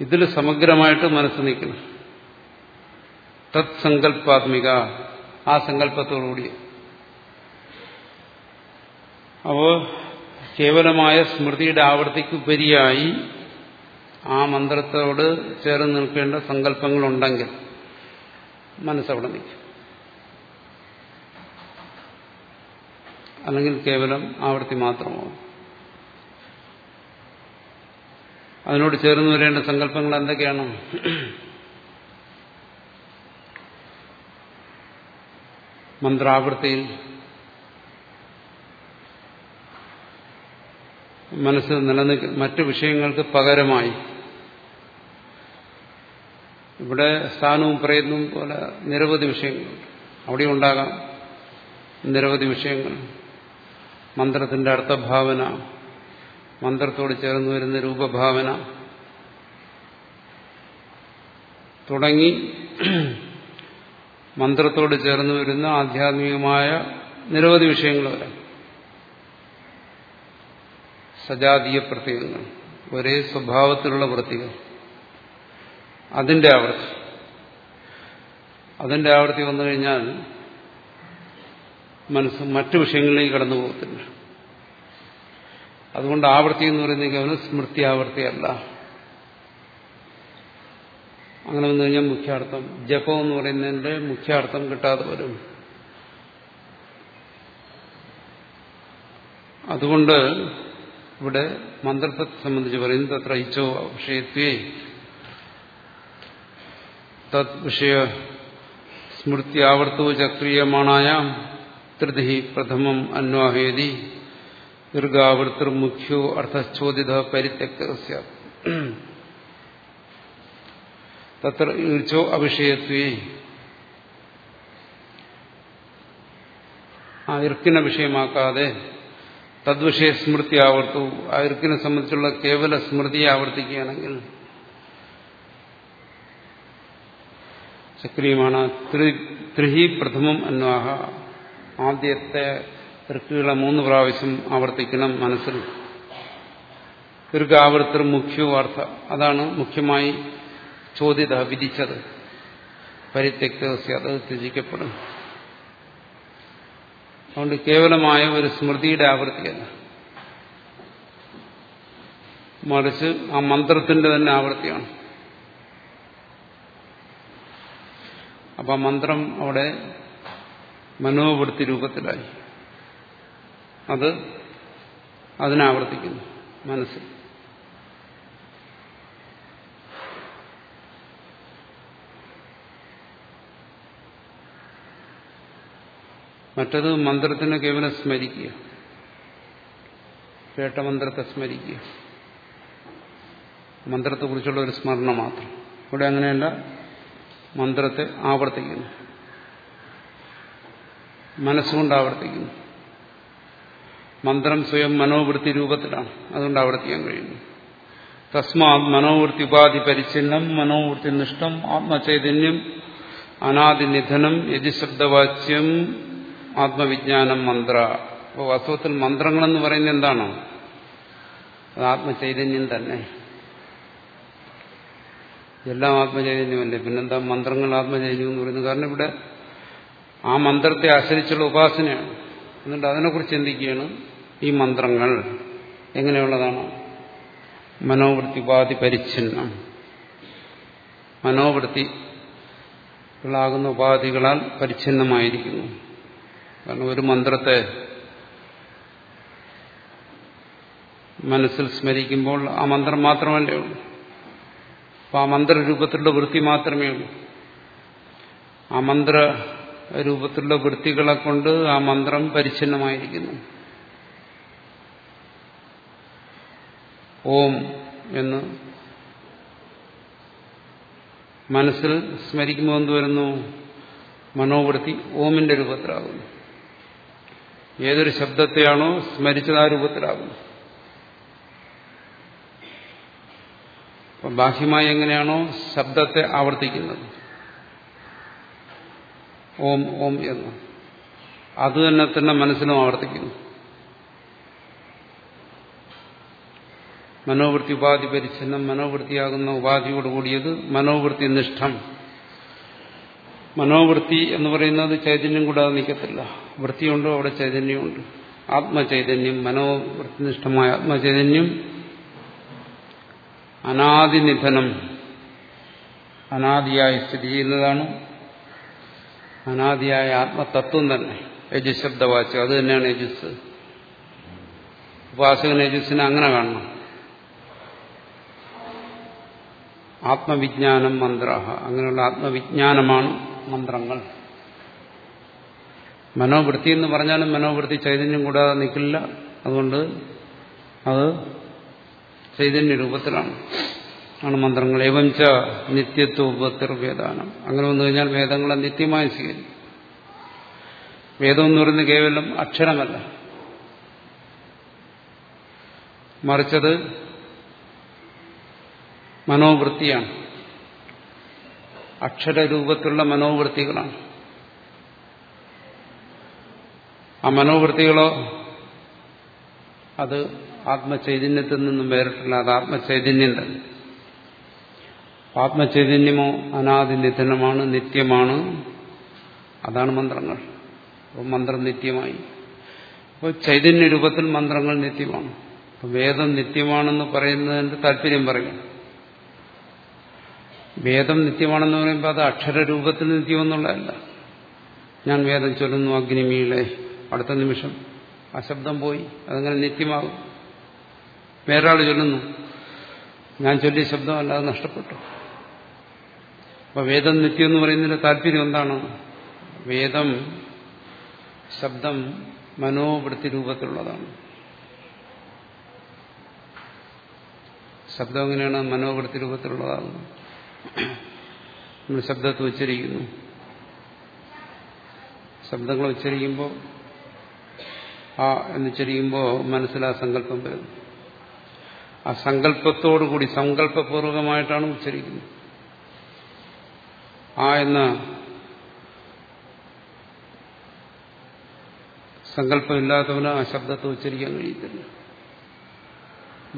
ഇതിൽ സമഗ്രമായിട്ട് മനസ്സ് നിൽക്കണം. തത് സങ്കല്പാത്മിക ആ സങ്കല്പത്തോടുകൂടി അപ്പോ കേവലമായ സ്മൃതിയുടെ ആവൃത്തിക്കുപരിയായി ആ മന്ത്രത്തോട് ചേർന്ന് നിൽക്കേണ്ട സങ്കല്പങ്ങളുണ്ടെങ്കിൽ മനസ്സവിടെ നിൽക്കും. അല്ലെങ്കിൽ കേവലം ആവർത്തി മാത്രമാവും. അതിനോട് ചേർന്ന് വരേണ്ട സങ്കല്പങ്ങൾ എന്തൊക്കെയാണ്? മന്ത്രാവൃത്തിയിൽ. മനസ്സ് നിലനിൽക്ക മറ്റു വിഷയങ്ങൾക്ക് പകരമായി. ഇവിടെ സ്ഥാനവും പ്രയത്നവും പോലെ നിരവധി വിഷയങ്ങളുണ്ട്. അവിടെ ഉണ്ടാകാം നിരവധി വിഷയങ്ങൾ. മന്ത്രത്തിന്റെ അർത്ഥഭാവന മന്ത്രത്തോട് ചേർന്ന് വരുന്ന രൂപഭാവന തുടങ്ങി മന്ത്രത്തോട് ചേർന്ന് വരുന്ന ആധ്യാത്മികമായ നിരവധി വിഷയങ്ങൾ വരാം. സജാതീയ പ്രത്യേകങ്ങൾ ഒരേ സ്വഭാവത്തിലുള്ള പ്രത്യേകം അതിന്റെ ആവർത്തി. അതിന്റെ ആവർത്തി വന്നു കഴിഞ്ഞാൽ മനസ്സ് മറ്റു വിഷയങ്ങളിലേക്ക് കടന്നു പോകത്തില്ല. അതുകൊണ്ട് ആവർത്തി എന്ന് പറയുന്നത് കേവലം സ്മൃതി ആവൃത്തിയല്ല അങ്ങനെ വന്നു കഴിഞ്ഞാൽ മുഖ്യാർത്ഥം. ജപം എന്ന് പറയുന്നതിന്റെ മുഖ്യാർത്ഥം കിട്ടാതെ വരും. അതുകൊണ്ട് ഇവിടെ മന്ത്രത്തെ സംബന്ധിച്ച് പറയുന്നത് അത്ര ഇച്ചോ വിഷയത്വേ തത് വിഷയ സ്മൃതി ആവർത്തോ ചക്രീയമാണായ ത്രിധി പ്രഥമം അന്വാഹേതി ദീർഘാവൃത്തിർ മുഖ്യോ അർത്ഥോദിത പരിത്യക്ത തത്ര ഈർച്ചോ അവിഷയത്വേ ആ ഇർക്കിനെ വിഷയമാക്കാതെ തദ്വിഷയ സ്മൃതി ആവർത്തു. ആ ഇർക്കിനെ സംബന്ധിച്ചുള്ള കേവല സ്മൃതിയെ ആവർത്തിക്കുകയാണെങ്കിൽ സക്രിയമാണ് ത്രിഹി പ്രഥമം അന്വാഹ. ആദ്യത്തെ തൃക്കുകളെ മൂന്ന് പ്രാവശ്യം ആവർത്തിക്കണം മനസ്സിൽ. ദീർഘാവർത്തർ മുഖ്യോ അർത്ഥ അതാണ് മുഖ്യമായി ചോദ്യത വിധിച്ചത്. പരിത്യക്ത അത് ത്യജിക്കപ്പെടും. അതുകൊണ്ട് കേവലമായ ഒരു സ്മൃതിയുടെ ആവൃത്തിയല്ല. മറിച്ച് ആ മന്ത്രത്തിന്റെ തന്നെ ആവൃത്തിയാണ്. അപ്പൊ മന്ത്രം അവിടെ മനോവൃത്തി രൂപത്തിലായി. അത് അതിനാവർത്തിക്കുന്നു മനസ്സിൽ. മറ്റത് മന്ത്രത്തിനെ കേവലം സ്മരിക്കുക. കേട്ട മന്ത്രത്തെ സ്മരിക്കുക. മന്ത്രത്തെക്കുറിച്ചുള്ള ഒരു സ്മരണ മാത്രം. ഇവിടെ അങ്ങനെയല്ല മന്ത്രത്തെ ആവർത്തിക്കുന്നു. മനസ്സുകൊണ്ട് ആവർത്തിക്കുന്നു. മന്ത്രം സ്വയം മനോവൃത്തി രൂപത്തിലാണ്. അതുകൊണ്ട് ആവർത്തിക്കാൻ കഴിയുന്നു. തസ്മാത് മനോവൃത്തി ഉപാധി പരിച്ഛിന്നം മനോവൃത്തി നിഷ്ഠം ആത്മചൈതന്യം അനാദിനിധനം യതിശബ്ദവാച്യം ആത്മവിജ്ഞാനം മന്ത്ര. അപ്പോൾ വാസ്തവത്തിൽ മന്ത്രങ്ങളെന്ന് പറയുന്നത് എന്താണോ? അത് ആത്മചൈതന്യം തന്നെ. എല്ലാം ആത്മചൈതന്യമല്ലേ? പിന്നെന്താ മന്ത്രങ്ങൾ ആത്മചൈതന്യം എന്ന് പറയുന്നത്? കാരണം ഇവിടെ ആ മന്ത്രത്തെ ആശ്രയിച്ചുള്ള ഉപാസനയാണ്. എന്നിട്ട് അതിനെക്കുറിച്ച് ചിന്തിക്കുകയാണ് ഈ മന്ത്രങ്ങൾ. എങ്ങനെയുള്ളതാണ്? മനോവൃത്തി ഉപാധി പരിച്ഛിന്നം. മനോവൃത്തികളാകുന്ന ഉപാധികളാൽ പരിച്ഛിന്നമായിരിക്കുന്നു. കാരണം ഒരു മന്ത്രത്തെ മനസ്സിൽ സ്മരിക്കുമ്പോൾ ആ മന്ത്രം മാത്രമല്ലേ ഉള്ളൂ. അപ്പോൾ ആ മന്ത്രരൂപത്തിലുള്ള വൃത്തി മാത്രമേ ഉള്ളൂ. ആ മന്ത്ര രൂപത്തിലുള്ള വൃത്തികളെ കൊണ്ട് ആ മന്ത്രം പരിച്ഛിന്നമായിരിക്കുന്നു. ഓം എന്ന് മനസ്സിൽ സ്മരിക്കുമ്പോൾ എന്ത് വരുന്നു? മനോവൃത്തി ഓമിന്റെ രൂപത്തിലാകുന്നു. ഏതൊരു ശബ്ദത്തെയാണോ സ്മരിച്ചത് ആ രൂപത്തിലാകുന്നു. ബാഹ്യമായി എങ്ങനെയാണോ ശബ്ദത്തെ ആവർത്തിക്കുന്നത്. ഓം ഓം എന്ന്. അത് തന്നെ തന്നെ മനസ്സിലും ആവർത്തിക്കുന്നു. മനോവൃത്തി ഉപാധി പരിച്ഛന്നം മനോവൃത്തിയാകുന്ന ഉപാധിയോട് കൂടിയത് മനോവൃത്തി നിഷ്ഠം. മനോവൃത്തി എന്ന് പറയുന്നത് ചൈതന്യം കൂടാതെ നിൽക്കത്തില്ല. വൃത്തിയുണ്ടോ? അവിടെ ചൈതന്യമുണ്ട്. ആത്മചൈതന്യം മനോവൃത്തിനിഷ്ഠമായ ആത്മചൈതന്യം. അനാദിനിധനം. അനാദിയായി സ്ഥിതി ചെയ്യുന്നതാണ്. അനാദിയായ ആത്മതത്വം തന്നെ. യജുശബ്ദവാച്യം അത് തന്നെയാണ് യജുസ് ഉപാസകൻ യജുസിനെ അങ്ങനെ കാണണം. ആത്മവിജ്ഞാനം മന്ത്ര അങ്ങനെയുള്ള ആത്മവിജ്ഞാനമാണ് മന്ത്രങ്ങൾ. മനോവൃത്തി എന്ന് പറഞ്ഞാലും മനോവൃത്തി ചൈതന്യം കൂടാതെ നിൽക്കില്ല. അതുകൊണ്ട് അത് ചൈതന്യ രൂപത്തിലാണ്. ആണ് മന്ത്രങ്ങൾ. ഏവംച നിത്യത്വപത്തിർ വേദാനം അങ്ങനെ വന്നു കഴിഞ്ഞാൽ വേദങ്ങളെ നിത്യമായി സ്വീകരിക്കും. വേദം എന്ന് പറയുന്നത് കേവലം അക്ഷരമല്ല. മറിച്ചത് മനോവൃത്തിയാണ്. അക്ഷരരൂപത്തിലുള്ള മനോവൃത്തികളാണ്. ആ മനോവൃത്തികളോ അത് ആത്മചൈതന്യത്തിൽ നിന്നും വേറിട്ടില്ല അത് ആത്മചൈതന്യം തന്നെ. ആത്മചൈതന്യമോ അനാദിനിധനമാണ് നിത്യമാണ്. അതാണ് മന്ത്രങ്ങൾ. മന്ത്രം നിത്യമായി. അപ്പോൾ ചൈതന്യ രൂപത്തിൽ മന്ത്രങ്ങൾ നിത്യമാണ്. വേദം നിത്യമാണെന്ന് പറയുന്നതിന്റെ താല്പര്യം പറയും. വേദം നിത്യമാണെന്ന് പറയുമ്പോൾ അത് അക്ഷരരൂപത്തിൽ നിത്യമെന്നുള്ളതല്ല. ഞാൻ വേദം ചൊല്ലുന്നു അഗ്നിമീളെ. അടുത്ത നിമിഷം ആ ശബ്ദം പോയി അതങ്ങനെ നിത്യമാകും. വേറൊരാൾ ചൊല്ലുന്നു ഞാൻ ചൊല്ലിയ ശബ്ദം അല്ലാതെ നഷ്ടപ്പെട്ടു. അപ്പൊ വേദം നിത്യം എന്ന് പറയുന്നതിന്റെ താല്പര്യം എന്താണ്? വേദം ശബ്ദം മനോവൃത്തി രൂപത്തിലുള്ളതാണ്. ശബ്ദം എങ്ങനെയാണ്? മനോവൃത്തി രൂപത്തിലുള്ളതാകുന്നത്. നമ്മൾ ശബ്ദത്തെ ഉച്ചരിക്കുന്നു. ശബ്ദങ്ങൾ ഉച്ചരിക്കുമ്പോൾ ആ എന്നുച്ചരിക്കുമ്പോൾ മനസ്സിൽ ആ സങ്കല്പം വരുന്നു. ആ സങ്കല്പത്തോടുകൂടി സങ്കല്പപൂർവകമായിട്ടാണ് ഉച്ചരിക്കുന്നത്. ആ എന്ന സങ്കല്പമില്ലാത്തവന് ആ ശബ്ദത്തെ ഉച്ചരിക്കാൻ കഴിയത്തില്ല.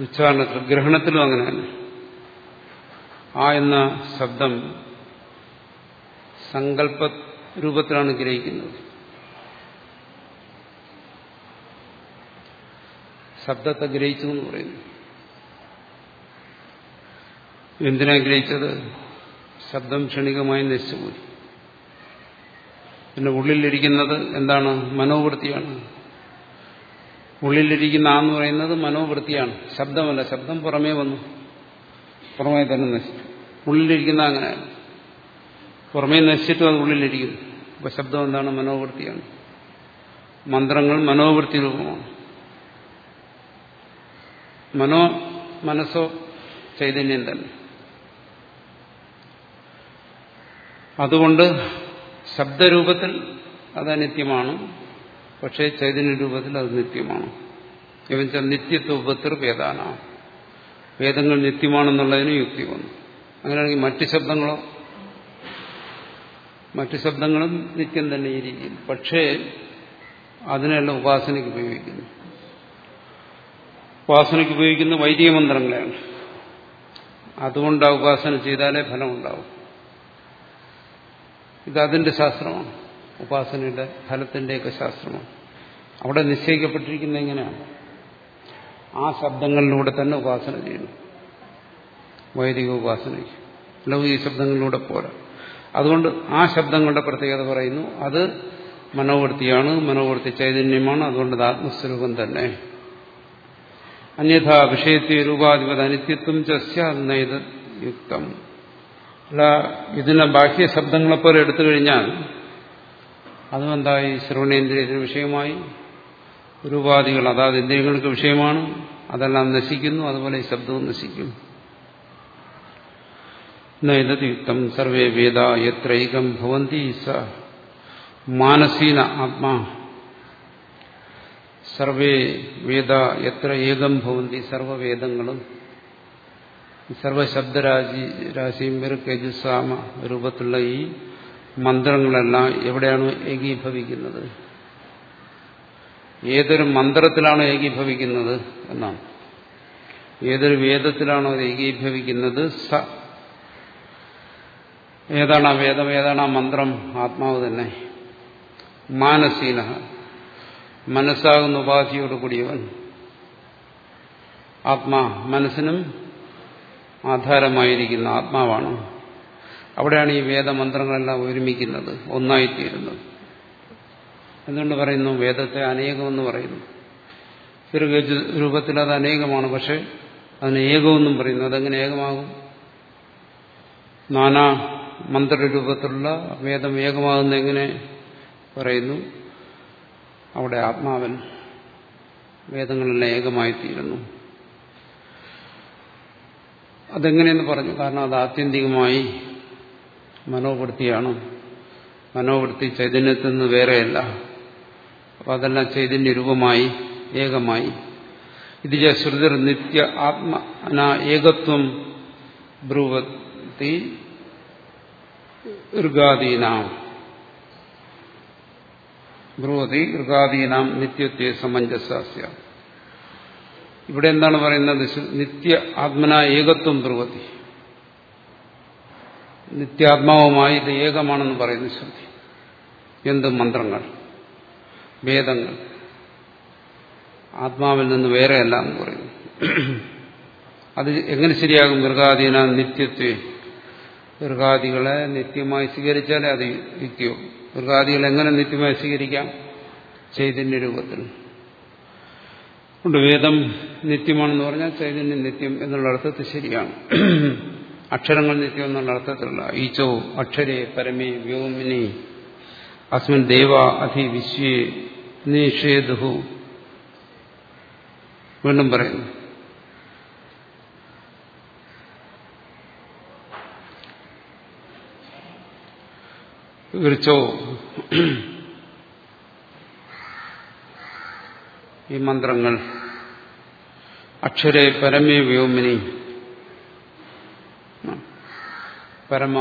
ഉച്ചാരണത്തിൽ ഗ്രഹണത്തിലും അങ്ങനെ തന്നെ ആ എന്ന ശബ്ദം സങ്കല്പ രൂപത്തിലാണ് ഗ്രഹിക്കുന്നത്. ശബ്ദത്തെ ഗ്രഹിച്ചു എന്ന് പറയുന്നു. എന്തിനാ ഗ്രഹിച്ചത്? ശബ്ദം ക്ഷണികമായി നശിച്ചുപോയി. പിന്നെ ഉള്ളിലിരിക്കുന്നത് എന്താണ്? മനോവൃത്തിയാണ്. ഉള്ളിലിരിക്കുന്ന ആ എന്ന് പറയുന്നത് മനോവൃത്തിയാണ്. ശബ്ദമല്ല ശബ്ദം പുറമേ വന്നു. പുറമേ തന്നെ നശിച്ചു. ഉള്ളിലിരിക്കുന്ന അങ്ങനെയാണ് പുറമേ നശിച്ചിട്ടും അത് ഉള്ളിലിരിക്കുന്നു. അപ്പൊ ശബ്ദം എന്താണ്? മനോവൃത്തിയാണ്. മന്ത്രങ്ങൾ മനോവൃത്തി രൂപമാണ്. മനോ മനസ്സോ ചൈതന്യം തന്നെ. അതുകൊണ്ട് ശബ്ദരൂപത്തിൽ അത് അനിത്യമാണ്. പക്ഷേ ചൈതന്യ രൂപത്തിൽ അത് നിത്യമാണ്. എന്നുവെച്ചാൽ നിത്യത്വപത്തിൽ വേദാന വേദങ്ങൾ നിത്യമാണെന്നുള്ളതിന് യുക്തി വന്നു. അങ്ങനെയാണെങ്കിൽ മറ്റ് ശബ്ദങ്ങളോ? മറ്റ് ശബ്ദങ്ങളും നിത്യം തന്നെ രീതിയിൽ. പക്ഷേ അതിനെല്ലാം ഉപാസനയ്ക്ക് ഉപയോഗിക്കുന്നു. ഉപാസനയ്ക്ക് ഉപയോഗിക്കുന്ന വൈദിക മന്ത്രങ്ങളെയാണ് അതുകൊണ്ട് ആ ഉപാസന ചെയ്താലേ ഫലമുണ്ടാവും. ഇത് അതിന്റെ ശാസ്ത്രമാണ്. ഉപാസനയുടെ ഫലത്തിന്റെയൊക്കെ ശാസ്ത്രമാണ്. അവിടെ നിശ്ചയിക്കപ്പെട്ടിരിക്കുന്ന എങ്ങനെയാണ്? ആ ശബ്ദങ്ങളിലൂടെ തന്നെ ഉപാസന ചെയ്യുന്നു. വൈദിക ഉപാസനയ്ക്ക് ലൗകിക ശബ്ദങ്ങളിലൂടെ പോരാ. അതുകൊണ്ട് ആ ശബ്ദങ്ങളുടെ പ്രത്യേകത പറയുന്നു അത് മനോവൃത്തിയാണ് മനോവൃത്തി ചൈതന്യമാണ് അതുകൊണ്ട് അത് ആത്മസ്വരൂപം തന്നെ. അന്യഥാ വിഷയത്തെ രൂപാധിപത അനിത്യത്വം ചസ്യത് യുക്തം. അല്ല ഇതിനെ ബാഹ്യ ശബ്ദങ്ങളെപ്പോലെ എടുത്തു കഴിഞ്ഞാൽ അതും എന്തായി ശ്രവണേന്ദ്രിയത്തിന് വിഷയമായി രൂപാദികൾ അതാത് ഇന്ദ്രിയങ്ങൾക്ക് വിഷയമാണ് അതെല്ലാം നശിക്കുന്നു അതുപോലെ ഈ ശബ്ദവും നശിക്കും നൈതതിയുക്തം സർവേ വേദ എത്രൈകം ഭവന്തി സ മാനസീന ആത്മാ. സർവേ വേദ എത്ര ഏകം ഭവന്തി സർവവേദങ്ങളും. സർവശബ്ദരാശി രാശിയും രജുസാമ രൂപത്തിലുള്ള ഈ മന്ത്രങ്ങളെല്ലാം എവിടെയാണ് ഏകീഭവിക്കുന്നത്? ഏതൊരു മന്ത്രത്തിലാണോ ഏകീഭവിക്കുന്നത് എന്നാണ്. ഏതൊരു വേദത്തിലാണോ അത് ഏകീഭവിക്കുന്നത്? സ. ഏതാണ് ആ വേദം? ഏതാണ് ആ മന്ത്രം? ആത്മാവ് തന്നെ. മാനസീന. മനസ്സാകുന്ന ഉപാധിയോട് കൂടിയവൻ. ആത്മാ മനസ്സിനും ആധാരമായിരിക്കുന്ന ആത്മാവാണ്. അവിടെയാണ് ഈ വേദമന്ത്രങ്ങളെല്ലാം ഒരുമിക്കുന്നത് ഒന്നായിത്തീരുന്നത്. എന്തുകൊണ്ട് പറയുന്നു? വേദത്തെ അനേകമെന്ന് പറയുന്നു. ഒരു രൂപത്തിൽ അത് അനേകമാണ് പക്ഷെ അതിന് ഏകമെന്നും പറയുന്നു. അതെങ്ങനെ ഏകമാകും? നാനാ മന്ത്രരൂപത്തിലുള്ള വേദം ഏകമാകുന്ന എങ്ങനെ പറയുന്നു? അവിടെ ആത്മാവൻ വേദങ്ങളെല്ലാം ഏകമായിത്തീരുന്നു. അതെങ്ങനെയെന്ന് പറഞ്ഞു? കാരണം അത് ആത്യന്തികമായി മനോവൃത്തിയാണ്. മനോവൃത്തി ചൈതന്യത്തിൽ നിന്ന് വേറെയല്ല. അപ്പം അതെല്ലാം ചൈതന്യ രൂപമായി ഏകമായി. ഇത് ശ്രുതിർ നിത്യ ആത്മ ഏകത്വം ബ്രൂവത്തി ഋഗാദീനാം. ബ്രൂവതി ഋഗാദീനാം നിത്യത്തെ സമഞ്ജസാസ്യ. ഇവിടെ എന്താണ് പറയുന്നത്? നിത്യ ആത്മന ഏകത്വം ധ്രുവതി നിത്യാത്മാവുമായി ഇത് ഏകമാണെന്ന് പറയുന്നു ശ്രുതി. എന്ത് മന്ത്രങ്ങൾ? വേദങ്ങൾ. ആത്മാവിൽ നിന്ന് വേറെയല്ല എന്ന് പറയുന്നു. അത് എങ്ങനെ ശരിയാകും? മൃഗാദീന നിത്യത്വേ. മൃഗാദികളെ നിത്യമായി സ്വീകരിച്ചാലേ അത് യുക്തിയോ മൃഗാദികൾ എങ്ങനെ നിത്യമായി സ്വീകരിക്കാം? ചൈതന്യ രൂപത്തിൽ. കൊണ്ട് വേദം നിത്യമാണെന്ന് പറഞ്ഞാൽ ചൈതന്യം നിത്യം എന്നുള്ള അർത്ഥത്തിൽ ശരിയാണ്. അക്ഷരങ്ങൾ നിത്യം എന്നുള്ള അർത്ഥത്തിലുള്ള ഈച്ചോ അക്ഷരേ പരമേ വ്യോമിനി. അസ്മിൻ ദേവ അധി വിശ്വേ നിഷേധു വീണ്ടും പറയുന്നു വിളിച്ചോ ഈ മന്ത്രങ്ങൾ. അക്ഷര പരമേ വ്യോമിനി. പരമ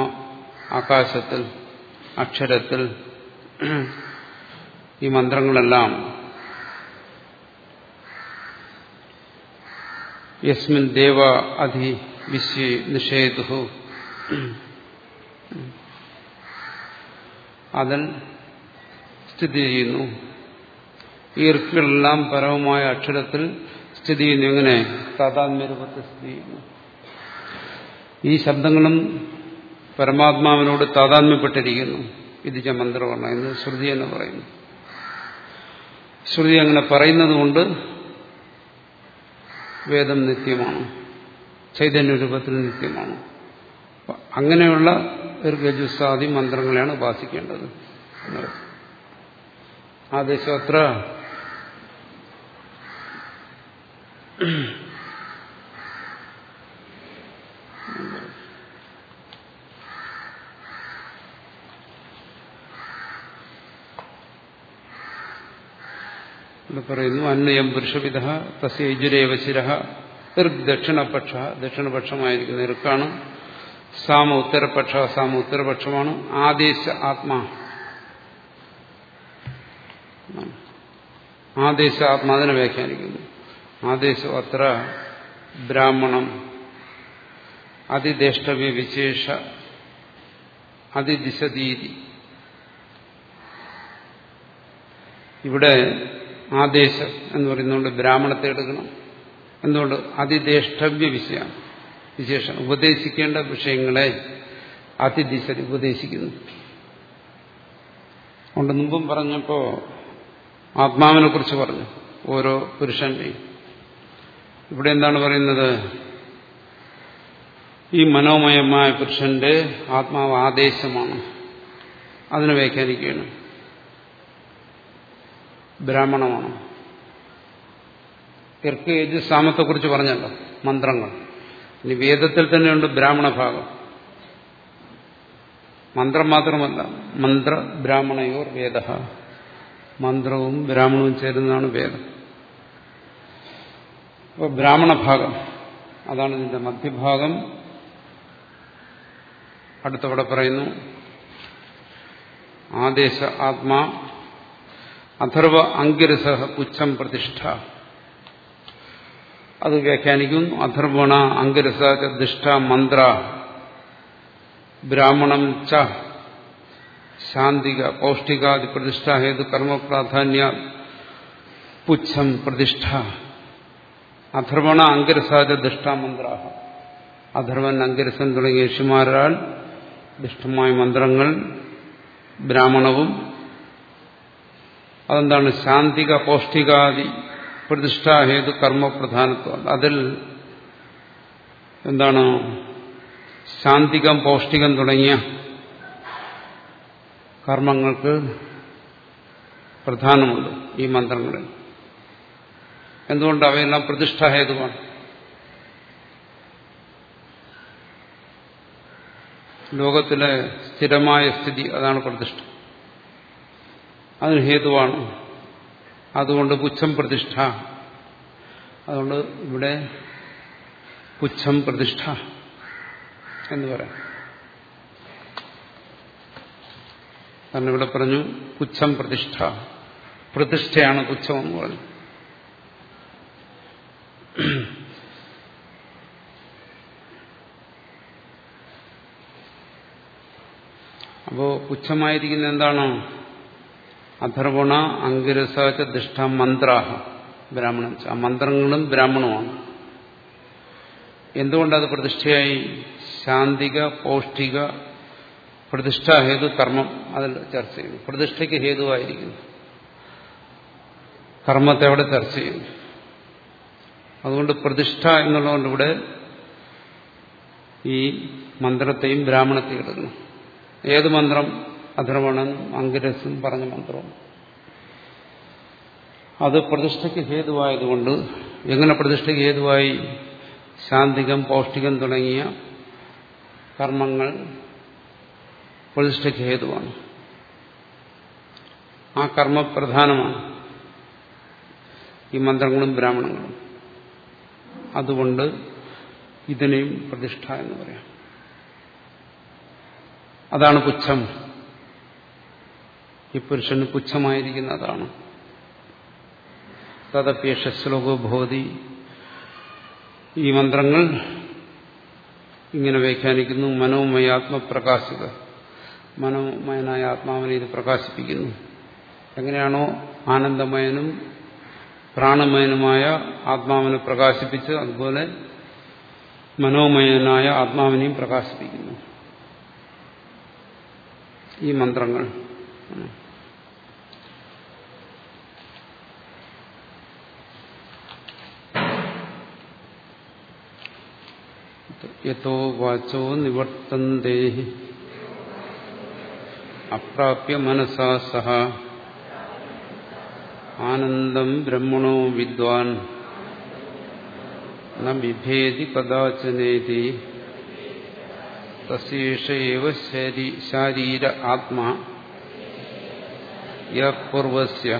ആകാശത്തിൽ അക്ഷരത്തിൽ ഈ മന്ത്രങ്ങളെല്ലാം യസ്മിൻ ദേവ അധി വിശ്വ നിഷേതു അതിൽ സ്ഥിതി ചെയ്യുന്നു. ഈ പരമമായ അക്ഷരത്തിൽ സ്ഥിതി ചെയ്യുന്നു. എങ്ങനെ? താതാത്മ്യരൂപത്തിൽ സ്ഥിതി ചെയ്യുന്നു. ഈ ശബ്ദങ്ങളും പരമാത്മാവിനോട് താതാത്മ്യപ്പെട്ടിരിക്കുന്നു. ഇത് ച മന്ത്രമാണ് എന്ന് ശ്രുതി എന്ന് പറയുന്നു. ശ്രുതി അങ്ങനെ പറയുന്നത് കൊണ്ട് വേദം നിത്യമാണ്. ചൈതന്യ രൂപത്തിൽ നിത്യമാണ്. അങ്ങനെയുള്ള ഒരു ഗജുസാദി മന്ത്രങ്ങളെയാണ് ഉപാസിക്കേണ്ടത് ആദേശം അത്ര പറയുന്നു അന്നയം പുരുഷവിധ തസ്യ യജുരേവ ഋഗ് ദക്ഷിണപക്ഷ ദക്ഷിണപക്ഷമായിരിക്കുന്ന ഇറുക്കാണ് സാമ ഉത്തരപക്ഷ സാമ ഉത്തരപക്ഷമാണ്. ആദേശ ആത്മാ. ആദേശ ആത്മാതിനെ വ്യാഖ്യാനിക്കുന്നു. ആദേശം അത്ര ബ്രാഹ്മണം. അതിദേഷ്ടവ്യ വിശേഷ. അതിദിശതീതി ഇവിടെ ആദേശം എന്ന് പറയുന്നതുകൊണ്ട് ബ്രാഹ്മണത്തെ എടുക്കണം. എന്തുകൊണ്ട്? അതിദേഷ്ടവ്യ വിഷയം. വിശേഷം ഉപദേശിക്കേണ്ട വിഷയങ്ങളെ അതിദിശ ഉപദേശിക്കുന്നു. അതുകൊണ്ട് മുമ്പും പറഞ്ഞപ്പോ ആത്മാവിനെ കുറിച്ച് പറഞ്ഞു ഓരോ പുരുഷന്റെയും. ഇവിടെ എന്താണ് പറയുന്നത്? ഈ മനോമയമായ പുരുഷന്റെ ആത്മാവ് ആദേശമാണ്. അതിനെ വ്യാഖ്യാനിക്കുകയാണ്. ബ്രാഹ്മണമാണ്. ഇർക്ക് യജു സാമത്തെക്കുറിച്ച് പറഞ്ഞല്ലോ മന്ത്രങ്ങൾ. ഇനി വേദത്തിൽ തന്നെയുണ്ട് ബ്രാഹ്മണ ഭാഗം മന്ത്രം മാത്രമല്ല മന്ത്ര ബ്രാഹ്മണയോർ വേദ. മന്ത്രവും ബ്രാഹ്മണവും ചേരുന്നതാണ് വേദം. അപ്പോൾ ബ്രാഹ്മണ ഭാഗം അതാണ് ഇതിന്റെ മധ്യഭാഗം. അടുത്തവിടെ പറയുന്നു ആദേശ ആത്മാ അഥർവ അങ്കിരസ പുച്ഛം പ്രതിഷ്ഠ. അത് വ്യാഖ്യാനിക്കുന്നു. അഥർവണ അങ്കിരസ ദിഷ്ട മന്ത്ര ബ്രാഹ്മണം ച ശാന്തിക പൗഷ്ടികാദി പ്രതിഷ്ഠ ഹേതു കർമ്മപ്രാധാന്യ പുച്ഛം പ്രതിഷ്ഠ. അഥർവണ അങ്കിരസാജ ദുഷ്ടാമന്ത്ര അധർവൻ അങ്കിരസൻ തുടങ്ങിയ ഋഷിമാരാൽ ദുഷ്ടമായ മന്ത്രങ്ങൾ ബ്രാഹ്മണവും അതെന്താണ്? ശാന്തിക പൗഷ്ടികാദി പ്രതിഷ്ഠാഹേതു കർമ്മപ്രധാനത്വം. അതിൽ എന്താണ്? ശാന്തികം പൗഷ്ടികം തുടങ്ങിയ കർമ്മങ്ങൾക്ക് പ്രധാനമുണ്ട് ഈ മന്ത്രങ്ങളിൽ. എന്തുകൊണ്ട് അവയെല്ലാം പ്രതിഷ്ഠാഹേതുവാണ് ലോകത്തിലെ സ്ഥിരമായ സ്ഥിതി അതാണ് പ്രതിഷ്ഠ. അതിന് ഹേതുവാണ്. അതുകൊണ്ട് പുച്ഛം പ്രതിഷ്ഠ. അതുകൊണ്ട് ഇവിടെ പുച്ഛം പ്രതിഷ്ഠ എന്ന് പറയാം. കാരണം ഇവിടെ പറഞ്ഞു പുച്ഛം പ്രതിഷ്ഠ. പ്രതിഷ്ഠയാണ് പുച്ഛം എന്ന് പറഞ്ഞു. അപ്പോ പുച്ഛമായിരിക്കുന്ന എന്താണ്? അഥർവണ അങ്കിരസാച്ച ദിഷ്ട മന്ത്രാഹ ബ്രാഹ്മണൻ. ആ മന്ത്രങ്ങളും ബ്രാഹ്മണമാണ് എന്തുകൊണ്ടത് പ്രതിഷ്ഠയായി? ശാന്തിക പൗഷ്ടിക പ്രതിഷ്ഠാഹേതു കർമ്മം അതിൽ ചർച്ച ചെയ്യുന്നു. പ്രതിഷ്ഠയ്ക്ക് ഹേതുവായിരിക്കുന്നു. കർമ്മത്തെ അവിടെ ചർച്ച ചെയ്യുന്നു. അതുകൊണ്ട് പ്രതിഷ്ഠ എന്നുള്ളതുകൊണ്ട് ഇവിടെ ഈ മന്ത്രത്തെയും ബ്രാഹ്മണത്തെയും എടുക്കുന്നു ഏത് മന്ത്രം? അധർവണൻ അങ്കിരസും പറഞ്ഞ മന്ത്രവും. അത് പ്രതിഷ്ഠയ്ക്ക് ഹേതുവായതുകൊണ്ട് എങ്ങനെ പ്രതിഷ്ഠയ്ക്ക് ഹേതുവായി? ശാന്തികം പൗഷ്ടികം തുടങ്ങിയ കർമ്മങ്ങൾ പ്രതിഷ്ഠയ്ക്ക് ഹേതുവാണ്. ആ കർമ്മ പ്രധാനമാണ്. ഈ മന്ത്രങ്ങളും ബ്രാഹ്മണങ്ങളും. അതുകൊണ്ട് ഇതിനെയും പ്രതിഷ്ഠ എന്ന് പറയാം. അതാണ് പുച്ഛം. ഈ പുരുഷന് പുച്ഛമായിരിക്കുന്ന അതാണ് ശ്ലോകോ ഭവതി. ഈ മന്ത്രങ്ങൾ ഇങ്ങനെ വ്യാഖ്യാനിക്കുന്നു. മനോമയാത്മപ്രകാശിത. മനോമയനായ ആത്മാവിനെ ഇത് പ്രകാശിപ്പിക്കുന്നു. എങ്ങനെയാണോ ആനന്ദമയനും പ്രാണമയനുമായ ആത്മാവിനെ പ്രകാശിപ്പിച്ച് അതുപോലെ മനോമയനായ ആത്മാവിനെയും പ്രകാശിപ്പിക്കുന്നു. ഈ മന്ത്രങ്ങൾ. യഥോ വാചോ നിവർത്തന്തേ. അപ്രാപ്യ മനസാ സഹ. ആനന്ദം ബ്രഹ്മണോ വിദ്വാൻ. ന ബിഭേതി കഥാചനേതി. തശേഷ ശരീര ആത്മാ. യൂർവസ്യ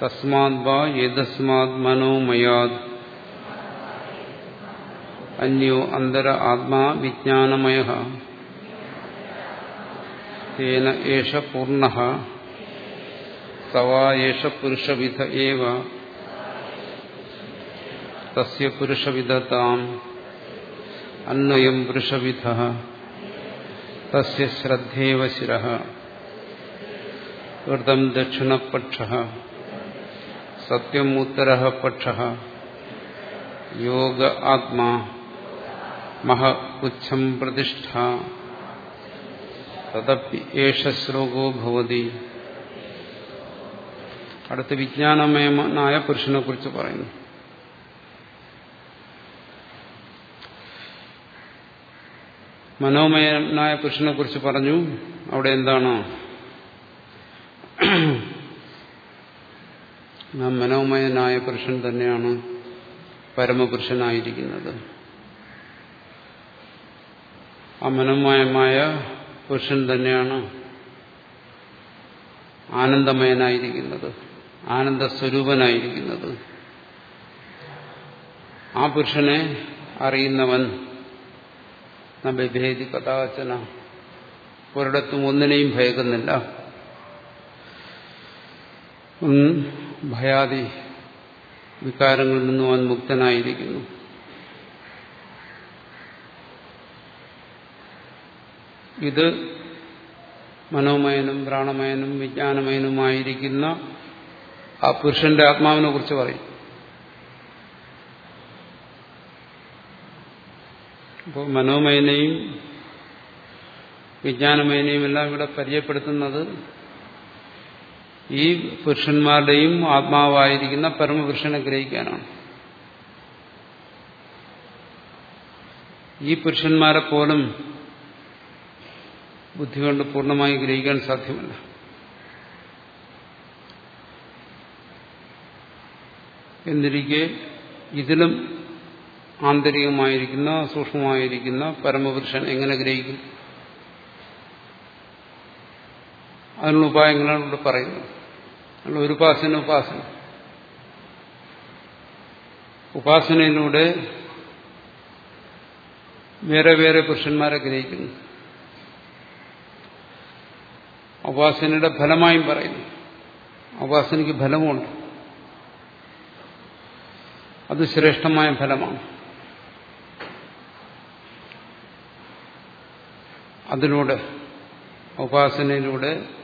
തസ്മാത് വാ യദസ്മാത് മനോമയാത് അന്യോ അന്തര ആത്മാ വിജ്ഞാനമയ തേന ഏഷ പൂർണ സവായേഷ പുരുഷവിധ ഏവ തസ്യ പുരുഷവിധതാം അന്വയം പുരുഷവിധ തസ്യ ശ്രദ്ധേവ ശിര ഋതം ദക്ഷിണപക്ഷ സത്യം ഉത്തര പക്ഷ യോഗ ആത്മാ മഹ ഉച്ഛം പ്രതിഷ്ഠ തദപ്പി ഏഷ ശ്ലോകോ ഭവതി അടുത്ത് വിജ്ഞാനമയനായ പുരുഷനെ കുറിച്ച് പറയുന്നു. മനോമയനായ പുരുഷനെ കുറിച്ച് പറഞ്ഞു. അവിടെ എന്താണ്? നാം മനോമയനായ പുരുഷൻ തന്നെയാണ് പരമപുരുഷനായിരിക്കുന്നത്. ആ മനോമയമായ പുരുഷൻ തന്നെയാണ് ആനന്ദമയനായിരിക്കുന്നത് ആനന്ദ സ്വരൂപനായിരിക്കുന്നത് ആ പുരുഷനെ അറിയുന്നവൻ നബിഭേദി കഥാചന ഒരിടത്തും ഒന്നിനെയും ഭയക്കുന്നില്ല ഭയാദി വികാരങ്ങളിൽ നിന്നും അവൻ മുക്തനായിരിക്കുന്നു. ഇത് മനോമയനും പ്രാണമയനും വിജ്ഞാനമയനുമായിരിക്കുന്ന ആ പുരുഷന്റെ ആത്മാവിനെ കുറിച്ച് പറയും. അപ്പോൾ മനോമയനെയും വിജ്ഞാനമയനെയും എല്ലാം ഇവിടെ പരിചയപ്പെടുത്തുന്നത് ഈ പുരുഷന്മാരുടെയും ആത്മാവായിരിക്കുന്ന പരമപുരുഷനെ ഗ്രഹിക്കാനാണ്. ഈ പുരുഷന്മാരെ പോലും ബുദ്ധി കൊണ്ട് പൂർണമായി ഗ്രഹിക്കാൻ സാധ്യമല്ല. എന്നിരിക്കെ ഇതിലും ആന്തരികമായിരിക്കുന്ന സൂക്ഷ്മമായിരിക്കുന്ന പരമപുരുഷൻ എങ്ങനെ ഗ്രഹിക്കും? അതിനുള്ള ഉപായങ്ങളാണ് ഇവിടെ പറയുന്നത്. അതിനുള്ള ഒരു ഉപാസന ഉപാസന. ഉപാസനയിലൂടെ വേറെ വേറെ പുരുഷന്മാരെ ഗ്രഹിക്കുന്നു. ഉപാസനയുടെ ഫലമായും പറയുന്നു. ഉപാസനയ്ക്ക് ഫലമുണ്ട്. അത് ശ്രേഷ്ഠമായ ഫലമാണ്. അതിലൂടെ ഉപാസനയിലൂടെ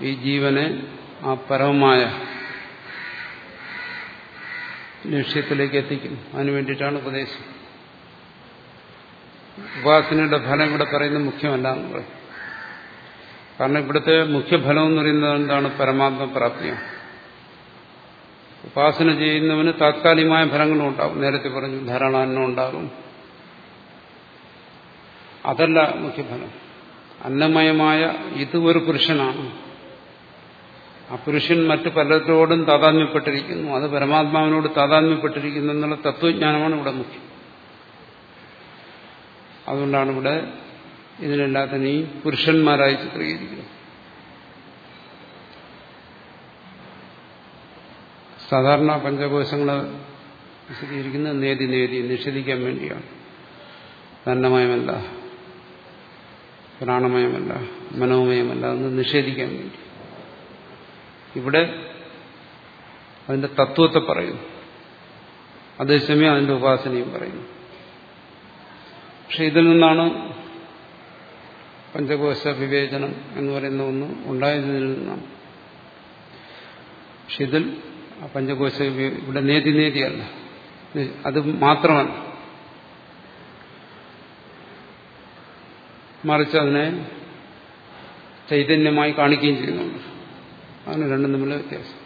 ഈ ജീവനെ ആ പരമമായ ലക്ഷ്യത്തിലേക്ക് എത്തിക്കും അതിനു വേണ്ടിയിട്ടാണ് ഉപദേശം. ഉപാസനയുടെ ഫലം ഇവിടെ പറയുന്നത് മുഖ്യമല്ല എന്ന് പറയും കാരണം ഇവിടുത്തെ മുഖ്യഫലം എന്ന് പറയുന്നത് എന്താണ്? പരമാത്മപ്രാപ്തിയാണ് ഉപാസന ചെയ്യുന്നവന് താത്കാലികമായ ഫലങ്ങളും ഉണ്ടാകും. നേരത്തെ പറഞ്ഞു ധാരാളം അന്നം ഉണ്ടാകും. അതല്ല മുഖ്യഫലം. അന്നമയമായ ഇത് ഒരു പുരുഷനാണ്. ആ പുരുഷൻ മറ്റു പലരോടും താതാത്മ്യപ്പെട്ടിരിക്കുന്നു. അത് പരമാത്മാവിനോട് താതാത്മ്യപ്പെട്ടിരിക്കുന്നു എന്നുള്ള തത്വജ്ഞാനമാണ് ഇവിടെ മുഖ്യം. അതുകൊണ്ടാണ് ഇവിടെ ഇതിനെല്ലാത്തിനെയും പുരുഷന്മാരായി ചിത്രീകരിക്കുന്നത്. സാധാരണ പഞ്ചകോശങ്ങൾ വിശദീകരിക്കുന്നത് നേതി നേതി നിഷേധിക്കാൻ വേണ്ടിയാണ്. അന്നമയമല്ല പ്രാണമയമല്ല മനോമയമല്ല എന്ന് നിഷേധിക്കാൻ വേണ്ടി. ഇവിടെ അതിന്റെ തത്വത്തെ പറയുന്നു. അതേസമയം അതിന്റെ ഉപാസനയും പറയുന്നു. പക്ഷെ ഇതിൽ നിന്നാണ് പഞ്ചകോശ വിവേചനം എന്ന് പറയുന്ന ഒന്ന് ഉണ്ടായതിൽ നിന്നാണ്. പക്ഷെ ഇതിൽ പഞ്ചകോശ ഇവിടെ നേതി നേതിയല്ല. അത് മാത്രമല്ല. മറിച്ച് അതിനെ ചൈതന്യമായി കാണിക്കുകയും ചെയ്യുന്നുണ്ട്. അങ്ങനെ രണ്ടും തമ്മിലെ വ്യത്യാസം.